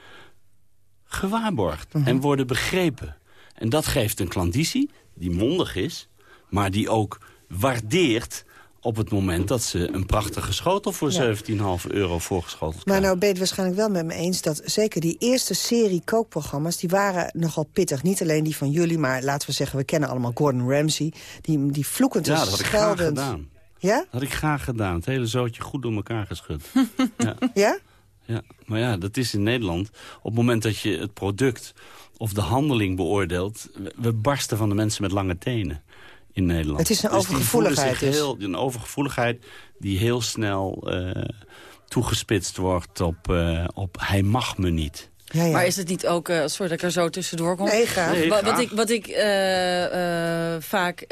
gewaarborgd -hmm. en worden begrepen. En dat geeft een klandizie die mondig is... maar die ook waardeert op het moment dat ze een prachtige schotel voor ja. 17,5 euro voorgeschoteld krijgen. Maar nou ben je het waarschijnlijk wel met me eens dat zeker die eerste serie kookprogramma's... die waren nogal pittig. Niet alleen die van jullie, maar laten we zeggen... we kennen allemaal Gordon Ramsay. Die, die vloekend ja, en dat had ik scheldend. graag gedaan. Ja? Dat had ik graag gedaan. Het hele zootje goed door elkaar geschud. ja. ja? Ja, maar ja, dat is in Nederland. Op het moment dat je het product of de handeling beoordeelt... we barsten van de mensen met lange tenen in Nederland. Het is een dus overgevoeligheid. Die heel, een overgevoeligheid die heel snel uh, toegespitst wordt op, uh, op hij mag me niet. Ja, ja. Maar is het niet ook, uh, sorry dat ik er zo tussendoor kom... Nee, graag. Nee, wat, graag. wat ik, wat ik uh, vaak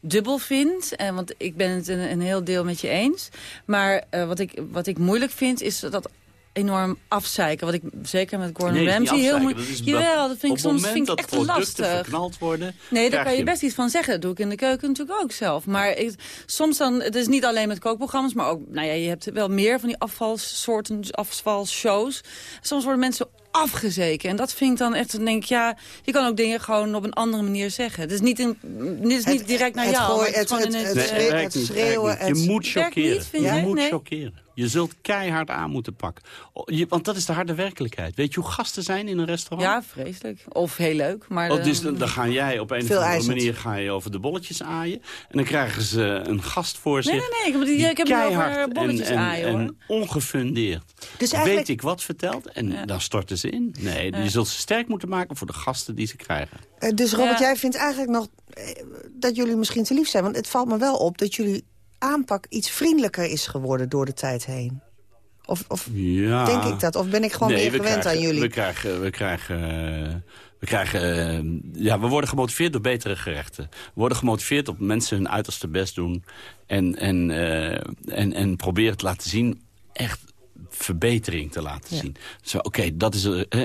dubbel vind, en want ik ben het een, een heel deel met je eens... maar wat, ik, wat ik moeilijk vind, is dat enorm afzeiken. Wat ik zeker met Gordon nee, Ramsay heel moeilijk. Jawel, dat vind ik soms vind ik echt lastig. verknald worden... Nee, daar kan je best iets van zeggen. Dat doe ik in de keuken natuurlijk ook zelf. Maar ik, soms dan... Het is niet alleen met kookprogramma's, maar ook... Nou ja, je hebt wel meer van die afvalsoorten, afvalshows. Soms worden mensen afgezeken. En dat vind ik dan echt, dan denk ik, ja, je kan ook dingen gewoon op een andere manier zeggen. Het is niet, in, dit is niet Het- direct naar het jou. gooi- het, is het- het- het, het schreeuwen, het schreeuwen, Je moet chockeren. je moet chockeren. Je zult keihard aan moeten pakken. Je- want dat is de harde werkelijkheid. Weet je hoe gasten zijn in een restaurant? ja, vreselijk. Of heel leuk. Maar Oh, dus dan, dan ga jij op een of andere eisend. manier ga je over de bolletjes aaien. En dan krijgen ze een gast voor zich. Nee, nee, nee. Ik, die ik heb het over keihard bolletjes en, en, aaien, hoor. en ongefundeerd. Dus eigenlijk- Weet ik wat vertelt en Ja. daar storten ze in. Nee, Ja. je zult ze sterk moeten maken voor de gasten die ze krijgen. Eh, Dus Robert, Ja. jij vindt eigenlijk nog eh, dat jullie misschien te lief zijn. Want het valt me wel op dat jullie aanpak iets vriendelijker is geworden door de tijd heen. Of, of Ja. denk ik dat? Of ben ik gewoon Nee, meer we gewend krijgen- aan jullie? We krijgen, we krijgen, eh, we krijgen, eh, ja, we worden gemotiveerd door betere gerechten. We worden gemotiveerd op mensen hun uiterste best doen en, en, eh, en, en proberen te laten zien, echt verbetering te laten zien. Zo, oké, dat is,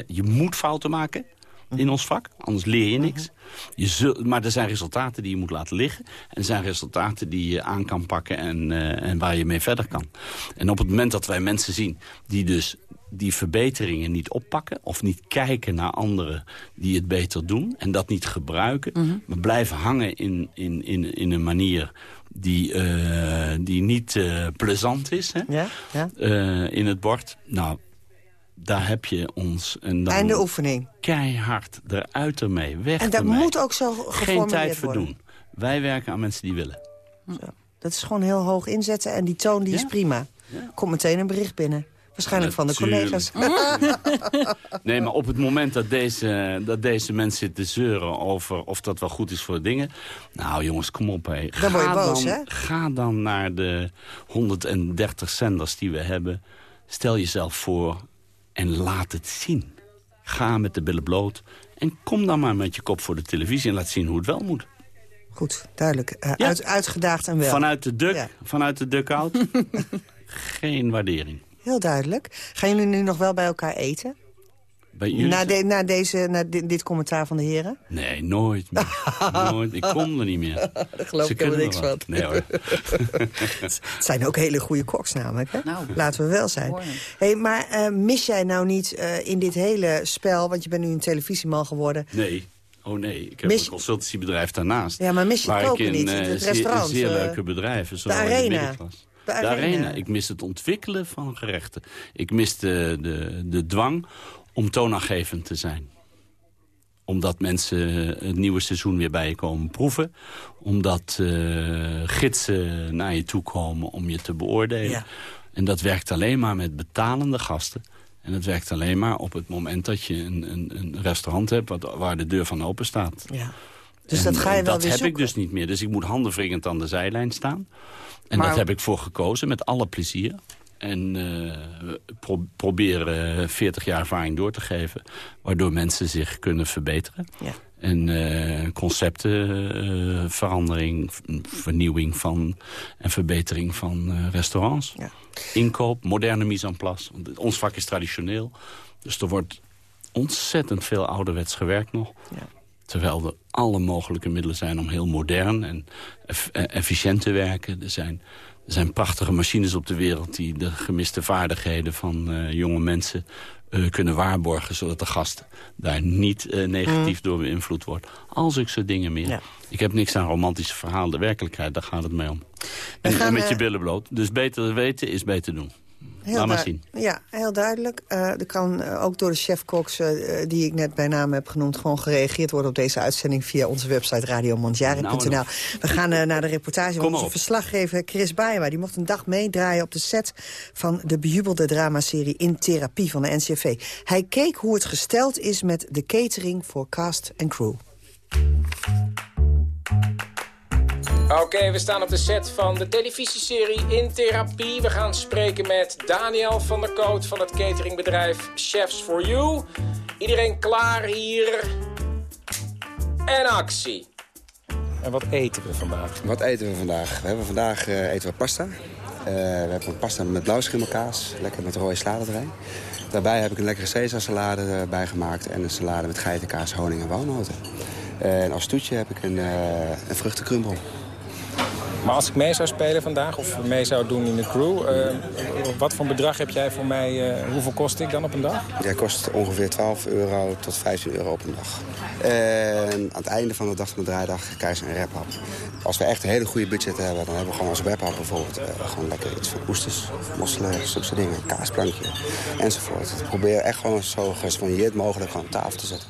je moet fouten maken in ons vak, anders leer je niks. Je zult, maar er zijn resultaten die je moet laten liggen. En er zijn resultaten die je aan kan pakken en, eh, en waar je mee verder kan. En op het moment dat wij mensen zien die dus die verbeteringen niet oppakken... of niet kijken naar anderen die het beter doen... en dat niet gebruiken, maar blijven hangen in, in, in, in een manier... die, eh, die niet eh, plezant is hè? Ja, ja. in het bord. Nou, daar heb je ons... En dan Einde oefening. keihard eruit ermee, weg En dat ermee. moet ook zo Geen geformuleerd tijd worden. verdoen. Wij werken aan mensen die willen. Dat is gewoon heel hoog inzetten en die toon die is Ja. prima. Komt meteen een bericht binnen. Waarschijnlijk van de collega's. Nee, maar op het moment dat deze, dat deze mensen zitten zeuren over of dat wel goed is voor dingen... Nou jongens, kom op. Hé. Dan word je Ga boos, dan, hè? Ga dan naar de 130 zenders die we hebben. Stel jezelf voor en laat het zien. Ga met de billen bloot En kom dan maar met je kop voor de televisie en laat zien hoe het wel moet. Goed, duidelijk. Uh, uit, uitgedaagd en wel. Vanuit de duk, ja. vanuit de duck-out. Geen waardering. Heel duidelijk. Gaan jullie nu nog wel bij elkaar eten? Bij jullie? Na, de, na, deze, na dit, dit, commentaar van de heren? Nee, nooit meer. nooit. Ik kom er niet meer. Daar geloof ik helemaal niks van. Nee hoor. het zijn ook hele goede koks namelijk. Hè? Nou, Laten we wel zijn. Hey, maar uh, mis jij nou niet uh, in dit hele spel... want je bent nu een televisieman geworden... Nee. Oh nee, ik heb mis... een consultancybedrijf daarnaast. Ja, maar mis je waar koken ik in, niet? Het restaurant? Zeer, zeer leuke bedrijven. De arena. De, de arena. Ik mis het ontwikkelen van gerechten. Ik mis de, de, de dwang om toonaangevend te zijn. Omdat mensen het nieuwe seizoen weer bij je komen proeven. Omdat uh, gidsen naar je toe komen om je te beoordelen. Ja. En dat werkt alleen maar met betalende gasten. En het werkt alleen maar op het moment dat je een, een, een restaurant hebt... Wat, waar de deur van open staat. Ja. Dus en, dat ga je wel Dat heb zoeken. ik dus niet meer. Dus ik moet handenwringend aan de zijlijn staan. En Maar- dat heb ik voor gekozen, met alle plezier. En eh, pro proberen 40 jaar ervaring door te geven. Waardoor mensen zich kunnen verbeteren. Ja. En eh, concepten, eh, verandering, vernieuwing van en verbetering van eh, restaurants. Ja. Inkoop, moderne mise en place. Ons vak is traditioneel. Dus er wordt ontzettend veel ouderwets gewerkt nog. Ja. Terwijl er alle mogelijke middelen zijn om heel modern en eff- eh, efficiënt te werken. Er zijn, er zijn prachtige machines op de wereld die de gemiste vaardigheden van eh, jonge mensen eh, kunnen waarborgen. Zodat de gast daar niet eh, negatief door beïnvloed wordt. Al zulke soort dingen meer. Ja. Ik heb niks aan romantische verhalen. De werkelijkheid, daar gaat het mee om. En, gaan, en met je billen bloot. Dus beter weten is beter doen. Heel Laat maar zien. Ja, heel duidelijk. Eh, er kan eh, ook door de chefkoks eh, die ik net bij naam heb genoemd... gewoon gereageerd worden op deze uitzending via onze website radiomondjari.nl. Nou, We gaan naar de reportage van onze op. verslaggever Chris Baaema. Die mocht een dag meedraaien op de set van de bejubelde dramaserie In Therapie van de NCV. Hij keek hoe het gesteld is met de catering voor cast en crew. Oké, we staan op de set van de televisieserie In Therapie. We gaan spreken met Daniel van der Koot van het cateringbedrijf Chefs for You. Iedereen klaar hier? En actie. En wat eten we vandaag? Wat eten we vandaag? We hebben vandaag eh, eten we pasta. Eh, we hebben een pasta met blauwschimmelkaas, lekker met rode salade erin. Daarbij heb ik een lekkere Caesar-salade erbij gemaakt... en een salade met geitenkaas, honing en walnoten. Eh, en als toetje heb ik een, eh een vruchtenkrumbel. Maar als ik mee zou spelen vandaag of mee zou doen in de crew... eh, wat voor bedrag heb jij voor mij... eh, hoeveel kost ik dan op een dag? Die kost ongeveer 12 euro tot 15 euro op een dag. En aan het einde van de dag van de draaidag krijg je een wrap-up. Als we echt een hele goede budget hebben, dan hebben we gewoon als wrap-up bijvoorbeeld... eh, gewoon lekker iets van oesters, mosselen, zulke soort dingen, kaasplankje enzovoort. We proberen echt gewoon zo gespanjeerd mogelijk gewoon op tafel te zetten.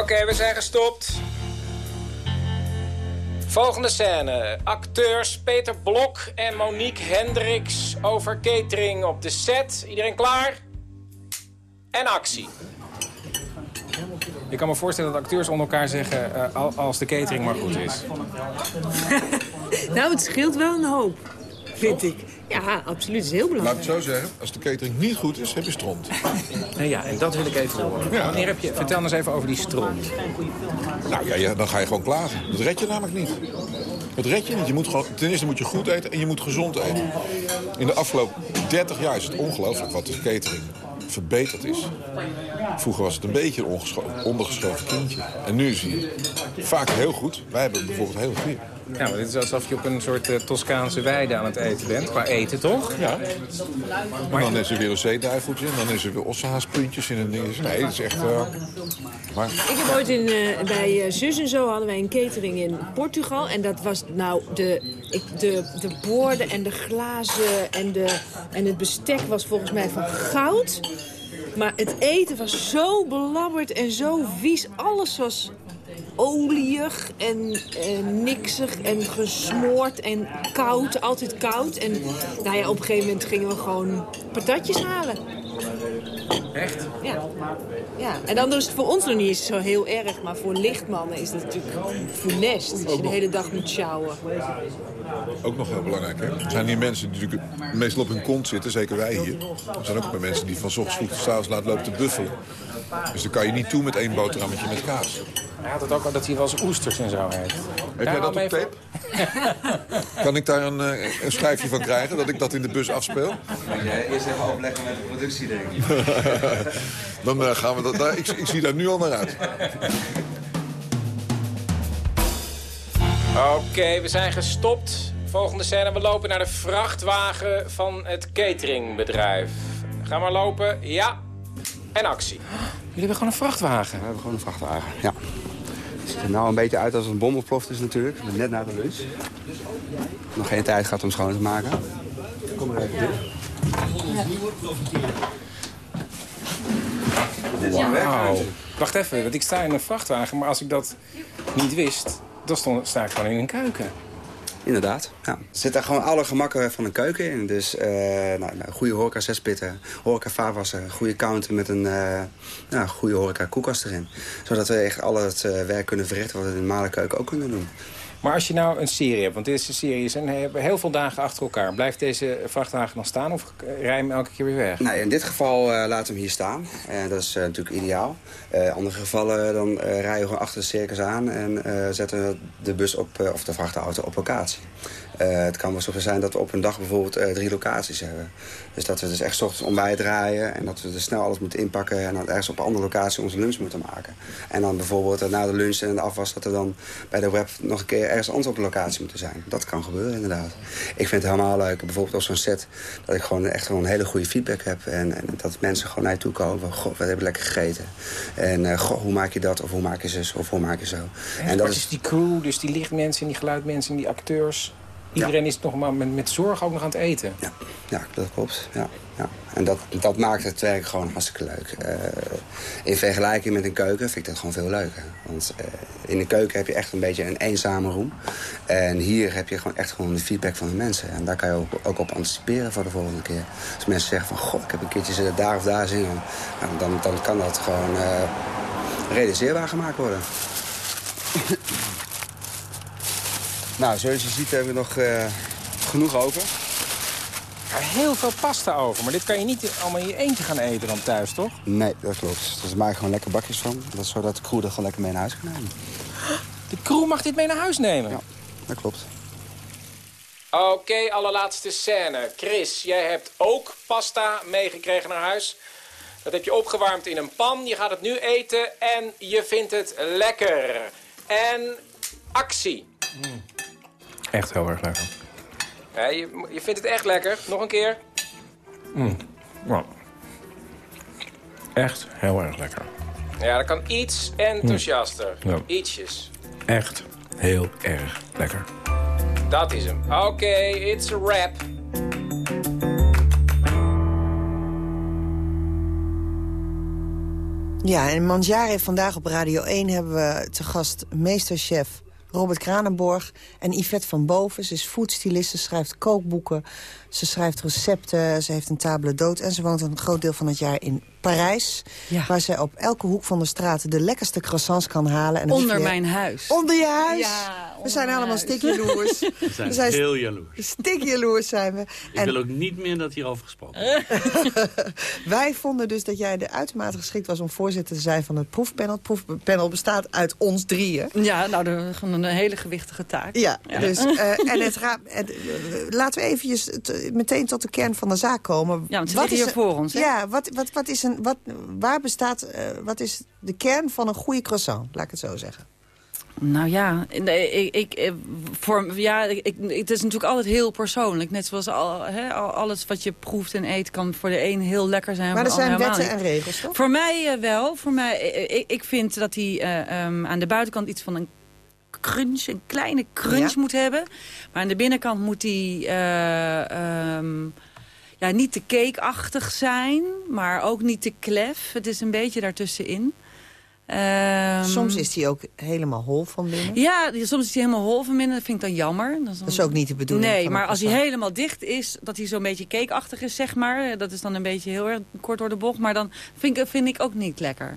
Oké, we zijn gestopt. Volgende scène. Acteurs Peter Blok en Monique Hendricks over catering op de set. Iedereen klaar? En actie. Ik kan me voorstellen dat acteurs onder elkaar zeggen... eh, al- als de catering maar goed is. Nou, het scheelt wel een hoop, vind ik. Ja, absoluut. Het is heel Laat ik belangrijk. het zo zeggen, als de catering niet goed is, heb je stront. Ja, en dat wil ik even horen. Ja. Wanneer heb je... Vertel eens even over die stront. Nou ja, ja, dan ga je gewoon klagen. Dat red je namelijk niet. Dat red je niet. Je moet gewoon, ten eerste moet je goed eten en je moet gezond eten. In de afgelopen 30 jaar is het ongelooflijk wat de catering verbeterd is. Vroeger was het een beetje een ondergeschoven kindje. En nu zie je vaak heel goed. Wij hebben bijvoorbeeld heel goed. Ja, maar dit is alsof je op een soort eh, Toscaanse weide aan het eten bent. Qua eten, toch? Ja. En dan is er weer een zeeduiveltje. En dan is er weer ossenhaaspuntjes in een ding. Nee, dat is echt... eh, maar Ik heb ooit in, eh, bij eh, Zus en Zo hadden wij een catering in Portugal. En dat was nou de, ik, de, de borden en de glazen en, de, en het bestek was volgens mij van goud. Maar het eten was zo belabberd en zo vies. Alles was olieig en eh, niksig en gesmoord en koud. Altijd koud. En nou ja, op een gegeven moment gingen we gewoon patatjes halen. Echt? Ja. ja. En dan is het voor ons nog niet eens zo heel erg, maar voor lichtmannen is het natuurlijk funest. Als je de hele dag moet sjouwen. Ook nog heel belangrijk, hè? Er zijn hier mensen die natuurlijk meestal op hun kont zitten, zeker wij hier. Er zijn ook maar mensen die van 's ochtends vroeg tot 's avonds laten lopen te buffelen. Dus dan kan je niet toe met één boterhammetje met kaas. Hij had het ook al dat hij wel eens oesters en zo heet. Heb jij dat op tape? Kan ik daar een, eh, een schijfje van krijgen, dat ik dat in de bus afspeel? Eerst even overleggen met de productie, denk ik. Dan eh, gaan we dat daar. Ik, ik zie daar nu al naar uit. Oké, we zijn gestopt. Volgende scène, we lopen naar de vrachtwagen van het cateringbedrijf. Ga maar lopen, ja. En actie. Jullie hebben gewoon een vrachtwagen? We hebben gewoon een vrachtwagen, ja. Ziet er nou een beetje uit als een bom is natuurlijk. Net na de lunch. Nog geen tijd gehad om schoon te maken. Kom maar even een Wauw. Wacht even, want ik sta in een vrachtwagen, maar als ik dat niet wist, dan stond, sta ik gewoon in een keuken. Inderdaad. Ja. Er zitten gewoon alle gemakken van een keuken in. Dus eh nou, nou, goede horeca zespitten, horeca vaatwassen, goede counter met een eh, nou, goede horeca koelkast erin. Zodat we echt al het eh, werk kunnen verrichten wat we in de normale keuken ook kunnen doen. Maar als je nou een serie hebt, want deze series en hebben heel veel dagen achter elkaar. Blijft deze vrachtwagen dan staan of rij hem elke keer weer weg? Nou, in dit geval eh, laten we hem hier staan. En dat is eh, natuurlijk ideaal. Eh, andere gevallen dan eh, rijden we gewoon achter de circus aan... en eh, zetten de bus op, eh, of de vrachtauto op locatie. Eh, het kan wel zo zijn dat we op een dag bijvoorbeeld eh, drie locaties hebben. Dus dat we dus echt ochtends ontbijt draaien... en dat we dus snel alles moeten inpakken... en dan ergens op een andere locatie onze lunch moeten maken. En dan bijvoorbeeld eh, na de lunch en de afwas... dat we dan bij de web nog een keer ergens anders op de locatie moeten zijn. Dat kan gebeuren inderdaad. Ik vind het helemaal leuk, bijvoorbeeld op zo'n set... dat ik gewoon echt gewoon hele goede feedback heb... en, en dat mensen gewoon naar je toe komen goh, we hebben lekker gegeten. En eh, goh, hoe maak je dat? Of hoe maak je zus? Of hoe maak je zo? En dat is die crew, dus die lichtmensen en die geluidmensen en die acteurs. Iedereen is nog maar met, met zorg ook nog aan het eten. Ja, ja dat klopt. Ja, ja. En dat, dat maakt het werk gewoon hartstikke leuk. Eh, in vergelijking met een keuken vind ik dat gewoon veel leuker. Want eh, in de keuken heb je echt een beetje een eenzame room. En hier heb je gewoon echt gewoon de feedback van de mensen. En daar kan je ook, ook op anticiperen voor de volgende keer. Als mensen zeggen van, goh, ik heb een keertje ze daar of daar zin in. Nou, dan, dan kan dat gewoon eh, realiseerbaar gemaakt worden. nou, zoals je ziet hebben we nog eh, genoeg over. Er is heel veel pasta over, maar dit kan je niet allemaal in je eentje gaan eten dan thuis, toch? Nee, dat klopt. Dus daar maak ik gewoon lekker bakjes van. Dat is zodat de crew er gewoon lekker mee naar huis kan nemen. De crew mag dit mee naar huis nemen? Ja, dat klopt. Oké, allerlaatste scène. Chris, jij hebt ook pasta meegekregen naar huis. Dat heb je opgewarmd in een pan. Je gaat het nu eten en je vindt het lekker. En actie. Echt heel erg lekker. Ja, je, je vindt het echt lekker. Nog een keer. Mm. Ja. Echt heel erg lekker. Ja, dat kan iets enthousiaster. Ja. Ietsjes. Echt heel erg lekker. Dat is hem. Oké, it's a wrap. Ja, en in Mangiare vandaag op Radio 1 hebben we te gast meesterchef Robert Kranenborg en Yvette van Boven. Ze is foodstylist, ze schrijft kookboeken, ze schrijft recepten, ze heeft een table d'hôte... en ze woont een groot deel van het jaar in Parijs... waar zij op elke hoek van de straat de lekkerste croissants kan halen. En Onder je- mijn huis. Onder je huis? Ja, we zijn allemaal stikjaloers. We zijn heel jaloers. Stikjaloers zijn we. Ik wil ook niet meer dat hierover gesproken wordt. Wij vonden dus dat jij de uitermate geschikt was om voorzitter te zijn van het proefpanel. Het proefpanel bestaat uit ons drieën. Ja, nou, dat is gewoon een hele gewichtige taak. Ja, dus eh, en het ra- en, eh, laten we eventjes t- meteen tot de kern van de zaak komen. Ja, want Wat is hier een- voor ons, hè? Ja, wat, wat, wat is een, wat, waar bestaat, eh, wat is de kern van een goede croissant? Laat ik het zo zeggen. Nou ja, nee, ik, ik, eh, voor, ja ik, het is natuurlijk altijd heel persoonlijk. Net zoals al, al- alles wat je proeft en eet kan voor de een heel lekker zijn. Maar er zijn wetten en regels, toch? Voor mij eh, wel. Voor mij, ik, ik vind dat hij eh, ehm, aan de buitenkant iets van een crunch, een kleine crunch Ja. moet hebben. Maar aan de binnenkant moet hij eh, ehm, ja, niet te cakeachtig zijn, maar ook niet te klef. Het is een beetje daartussenin. Ehm, Soms is die ook helemaal hol van binnen. Ja, die- soms is hij helemaal hol van binnen. Dat vind ik dan jammer. Dat is, Dat is ook niet de bedoeling Nee, maar als hij helemaal dicht is, dat hij zo'n beetje cakeachtig is, zeg maar. Dat is dan een beetje heel erg kort door de bocht. Maar dan vind ik, vind ik ook niet lekker.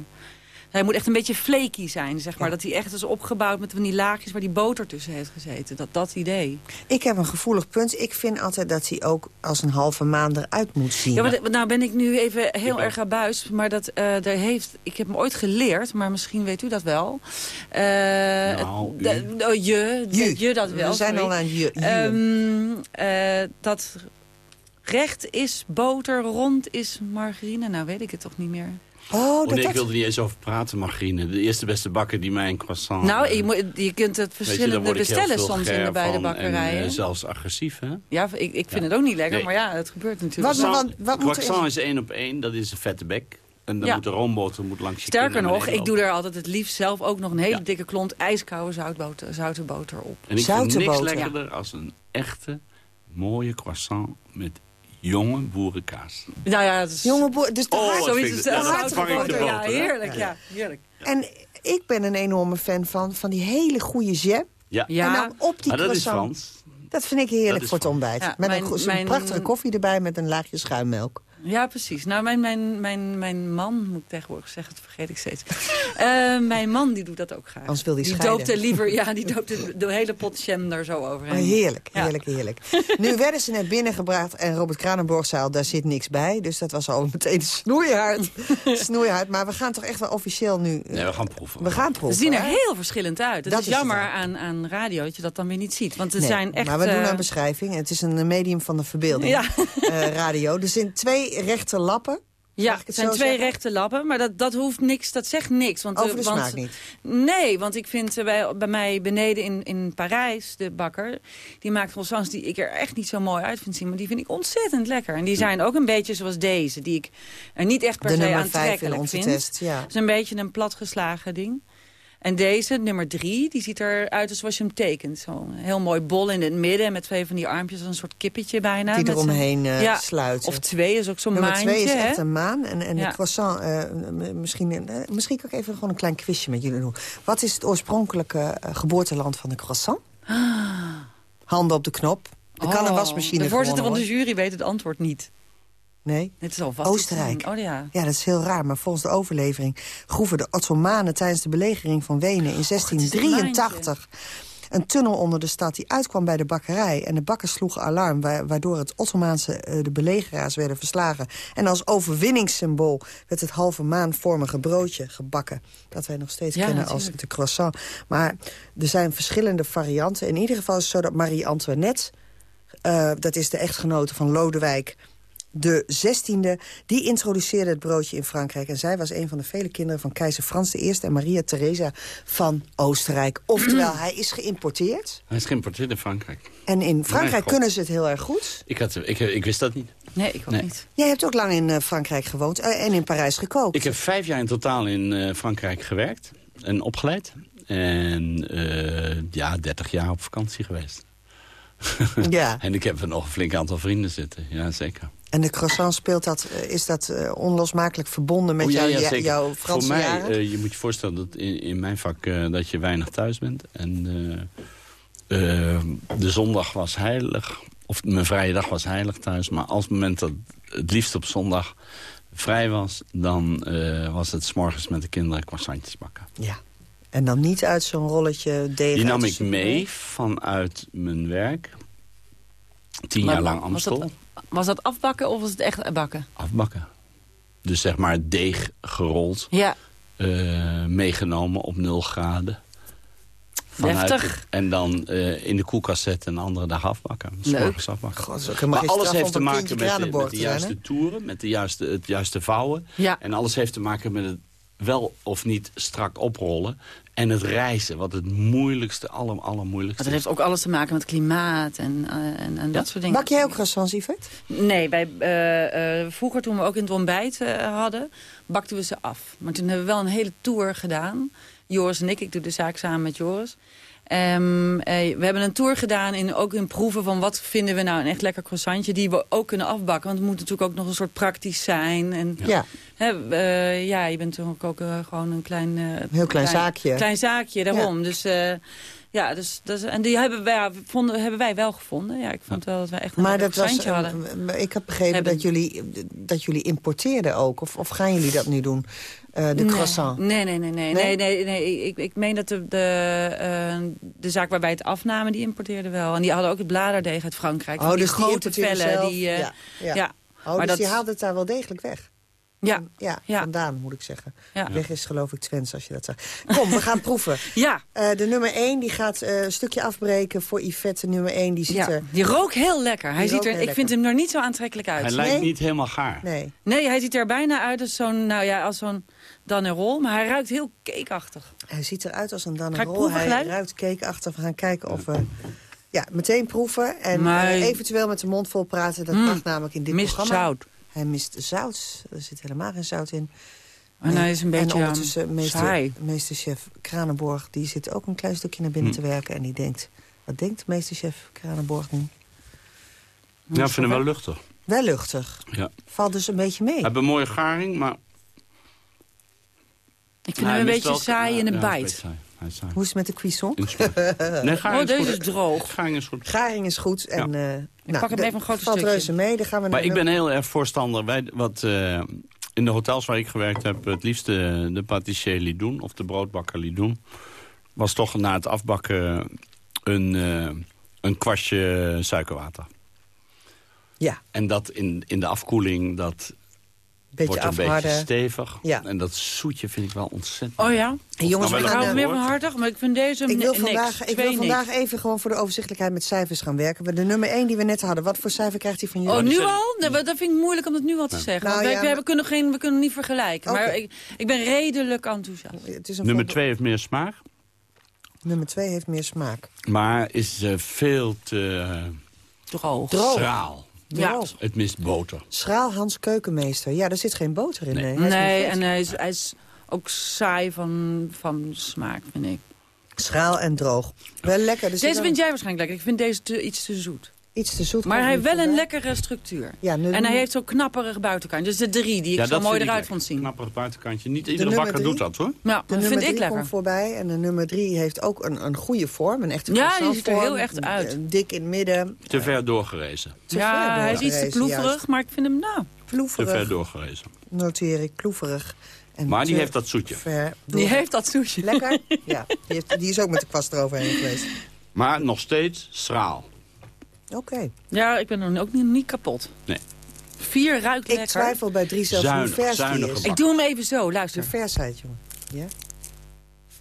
Hij moet echt een beetje flaky zijn, zeg maar. Dat hij echt is opgebouwd met van die laagjes waar die boter tussen heeft gezeten. Dat, dat idee. Ik heb een gevoelig punt. Ik vind altijd dat hij ook als een halve maan eruit moet zien. Ja, maar nou ben ik nu even heel erg abuis. Maar dat, eh daar heeft, ik heb hem ooit geleerd, maar misschien weet u dat wel. Eh, Nou, oh, je, je, je dat wel. We zijn sorry. al aan je. je. Ehm, eh, dat recht is boter, rond is margarine. Nou weet ik het toch niet meer. Oh, nee, ik wilde niet eens over praten, margarine. De eerste beste bakker die mij een croissant... nou, eh, je, moet, je kunt het je, verschillende bestellen soms in de beide van bakkerijen. En, eh, zelfs agressief, hè? ja, ik, ik vind het ook niet lekker, Nee. maar ja, het gebeurt natuurlijk. Croissant, croissant is één op één, dat is een vette bek. En dan Ja. moet de roomboter moet langs je Sterker nog, ik doe er altijd het liefst zelf ook nog een hele dikke klont ijskoude zoutboter, zoute boter op. En ik vind niks lekkerder als een echte, mooie croissant met jonge boerenkaas. Nou ja, het is... Jonge boer, dus de Oh, Zoiets is ja, de heerlijk, ja. heerlijk. En ik ben een enorme fan van, van die hele goede jam. Ja, En dan op die maar dat is croissant. Frans. Dat vind ik heerlijk is voor het ontbijt. Ja, met mijn- een, mijn- prachtige koffie erbij met een laagje schuimmelk. Ja, precies. Nou, mijn, mijn, mijn, mijn man, moet ik tegenwoordig zeggen, dat vergeet ik steeds. Eh, mijn man die doet dat ook graag. Anders wil die die scheiden. doopt er liever, ja, die doopt de, hele pot jam er zo overheen. Oh, heerlijk, Ja. heerlijk, heerlijk. nu werden ze net binnengebracht en Robert Kranenborg zei al, daar zit niks bij. Dus dat was al meteen snoeihard. snoeihard. Maar we gaan toch echt wel officieel nu... eh, Nee, we gaan proeven. We gaan Ze proeven. zien er hè? heel verschillend uit. Het Dat is jammer aan, aan radio dat je dat dan weer niet ziet. Want er Nee, zijn echt... maar we doen eh, een beschrijving. Het is een medium van de verbeelding. Ja. Eh, radio. Er zijn twee rechte lappen. Ja, het zijn twee zeggen? rechte lappen, maar dat, dat hoeft niks, dat zegt niks. Want, Over eh, de want- smaak niet. Nee, want ik vind eh, bij, bij mij beneden in, in Parijs, de bakker... die maakt croissants die ik er echt niet zo mooi uit vind zien... maar die vind ik ontzettend lekker. En die zijn ook een beetje zoals deze, die ik er niet echt per De se nummer vijf in aantrekkelijk onze vind. test, ja. Het is een beetje een platgeslagen ding. En deze, nummer drie, die ziet eruit zoals je hem tekent. Zo'n heel mooi bol in het midden met twee van die armpjes... een soort kippetje bijna. Die eromheen eh, ja, sluiten. Of twee is ook zo'n Nummer maandje. twee is hè? echt een maan. En, en Ja. de croissant, eh, misschien, eh, misschien kan ik even gewoon een klein quizje met jullie doen. Wat is het oorspronkelijke geboorteland van de croissant? Handen op de knop. Er kan een Oh, wasmachine De voorzitter van de jury weet het antwoord niet. Nee. Het is al vast. Oostenrijk. Oh ja. Ja, dat is heel raar, maar volgens de overlevering... groeven de Ottomanen tijdens de belegering van Wenen in 1683... een tunnel onder de stad die uitkwam bij de bakkerij. En de bakkers sloegen alarm, wa- waardoor het Ottomaanse eh, de belegeraars werden verslagen. En als overwinningssymbool werd het halve maanvormige broodje gebakken. Dat wij nog steeds Ja, kennen als de croissant. Maar er zijn verschillende varianten. In ieder geval is het zo dat Marie-Antoinette... eh, dat is de echtgenote van Lodewijk de 16e, die introduceerde het broodje in Frankrijk. En zij was een van de vele kinderen van keizer Frans I en Maria Theresa van Oostenrijk. Oftewel, hij is geïmporteerd. Hij is geïmporteerd in Frankrijk. En in Frankrijk kunnen ze het heel erg goed. Ik, had, ik, ik wist dat niet. Nee, ik ook Nee. niet. Jij hebt ook lang in eh, Frankrijk gewoond eh, en in Parijs gekookt. Ik heb vijf jaar in totaal in eh, Frankrijk gewerkt en opgeleid. En eh, ja, 30 jaar op vakantie geweest. Ja. en ik heb er nog een flink aantal vrienden zitten, ja zeker. En de croissant speelt dat, eh, is dat eh, onlosmakelijk verbonden met Oh, ja, jou- jouw Franse Voor mij, jaren? eh, je moet je voorstellen dat in, in mijn vak eh, dat je weinig thuis bent. En de zondag was heilig, of mijn vrije dag was heilig thuis. Maar als het moment dat het liefst op zondag vrij was... dan eh, was het 's morgens met de kinderen croissantjes bakken. Ja. En dan niet uit zo'n rolletje deeg Die nam de ik mee vanuit mijn werk. Tien Maar jaar lang was Amstel. Was dat afbakken of was het echt bakken? Afbakken. Dus zeg maar deeg gerold. Ja. eh, meegenomen op 0 graden. Deftig. het- en dan eh, in de koelkast zetten en de andere dag afbakken. Leuk. afbakken. God, maar alles heeft te maken met de, met juiste toeren. Met de juiste, het juiste vouwen. Ja. En alles heeft te maken met het wel of niet strak oprollen. En het reizen, wat het moeilijkste, aller, allermoeilijkste Maar dat heeft ook alles te maken met klimaat en, eh, en, en dat soort dingen. Bak jij ook croissants, Yvette? Nee, wij, eh, eh, vroeger toen we ook in het ontbijt eh, hadden, bakten we ze af. Maar toen hebben we wel een hele tour gedaan. Joris en ik, ik doe de zaak samen met Joris. Ehm, eh, we hebben een tour gedaan, in, ook in proeven van wat vinden we nou een echt lekker croissantje. Die we ook kunnen afbakken, want het moet natuurlijk ook nog een soort praktisch zijn. En, Ja. Ja, je bent natuurlijk ook eh, gewoon een klein... eh, Heel klein zaakje. Klein zaakje, daarom. Dus... ja, dus, dus, en die hebben wij, ja, vonden, hebben wij wel gevonden. Ja, ik vond wel dat wij echt een Maar dat was, hadden. ik heb begrepen Hebben. dat jullie, dat jullie importeerden ook. Of, of gaan jullie dat nu doen? Eh, de Nee. croissant. Nee, nee, nee. nee, Nee? nee, nee. Ik, ik meen dat de, de, eh, de zaak waar wij het afnamen, die importeerde wel. En die hadden ook het bladerdeeg uit Frankrijk. Oh, dus die grote vellen. Die, eh, Ja, ja. ja. Oh, maar dus dat, die haalde het daar wel degelijk weg? Ja. Ja, vandaan moet ik zeggen. Ja. Weg is geloof ik Twents als je dat zegt. Kom, we gaan proeven. Ja. Eh, de nummer 1 die gaat eh, een stukje afbreken voor Yvette. De nummer 1 die ziet ja. er... Die rook heel lekker. Hij ziet er, heel ik vind hem er niet zo aantrekkelijk uit. Hij lijkt niet helemaal gaar. Nee. Nee, hij ziet er bijna uit als zo'n, nou ja, als zo'n Dannerol. Maar hij ruikt heel cakeachtig. Hij ziet eruit als een proeven Hij ruikt cakeachtig. We gaan kijken of we... Ja, meteen proeven. En Maar- eh, eventueel met de mond vol praten. Dat Mm. mag namelijk in dit Mist programma. zout. Hij mist zout. Er zit helemaal geen zout in. En hij is een beetje, En ondertussen ehm, meester, saai. meesterchef Kranenborg... die zit ook een klein stukje naar binnen Hm. te werken. En die denkt... Wat denkt meesterchef Kranenborg nu? Ja, ik vind hem wel luchtig. Wel luchtig. Ja. Valt dus een beetje mee. Hij heeft een mooie garing, maar... Ik vind hem een beetje saai in een bite. Hoe is het met de cuisson? Nee, garing Oh, deze goed. is droog. Garing is goed. Garing is goed. En, Ja. eh, nou, pak hem de- even een groot valt stukje. reuze mee. Dan gaan we Maar naar ik ben heel erg voorstander. Wij, wat, eh, in de hotels waar ik gewerkt heb, het liefst de, de patissier liet doen... of de broodbakker liet doen... was toch na het afbakken een, eh, een kwastje suikerwater. Ja. En dat in, in de afkoeling, dat Beetje wordt een beetje stevig. Ja. En dat zoetje vind ik wel ontzettend. Oh ja? Jongens, Nou, we wel Ik hou meer van hartig, maar ik vind deze ik wil niks. vandaag, ik wil vandaag niks. even gewoon voor de overzichtelijkheid met cijfers gaan werken. We- De nummer 1 die we net hadden, wat voor cijfer krijgt hij van jullie? Oh, die nu al? Nee, dat vind ik moeilijk om het nu al te zeggen. Nou, want wij, ja, wij maar- kunnen geen, we kunnen niet vergelijken. Maar ik, ik ben redelijk enthousiast. Het is een Nummer voorbeeld- twee heeft meer smaak. Nummer 2 heeft meer smaak. Maar is eh, veel te eh, Droog. Droog. schraal. Ja. Het mist boter. Schraal Hans Keukenmeester. Ja, er zit geen boter in. Nee, en hij is, hij is ook saai van, van smaak, vind ik. Schraal en droog. Wel lekker. Er zit Deze vind jij waarschijnlijk lekker. Ik vind deze te, iets te zoet. Iets te zoet. Maar hij heeft wel een lekkere structuur. Ja, nu- En hij heeft zo'n knapperig buitenkant. Dus de drie die ik zo mooi eruit vond zien. Knapperig buitenkantje. Niet iedere bakker drie? doet dat hoor. Ja, De dat nummer vind ik drie lekker. komt voorbij. En de nummer 3 heeft ook een, een goede vorm. Een echte Ja, die ziet er heel echt uit. Dik in het midden. Te ver doorgerezen. Te ja, ver hij is iets te ploeverig, juist. maar ik vind hem nou... Te Ploeverig, ver doorgerezen. noteer ik. Ploeverig. En Maar die te heeft dat zoetje. Ver Die heeft dat soesje. Lekker? Ja, die, heeft, die is ook met de kwast eroverheen geweest. Maar nog steeds schraal. Oké. Ja, ik ben nog ook niet, niet kapot. Nee. Vier ruikt Ik lekker. twijfel bij drie zelfs Zuinig, hoe vers die is. Ik doe hem even zo, luister. De versheid, jongen. Ja?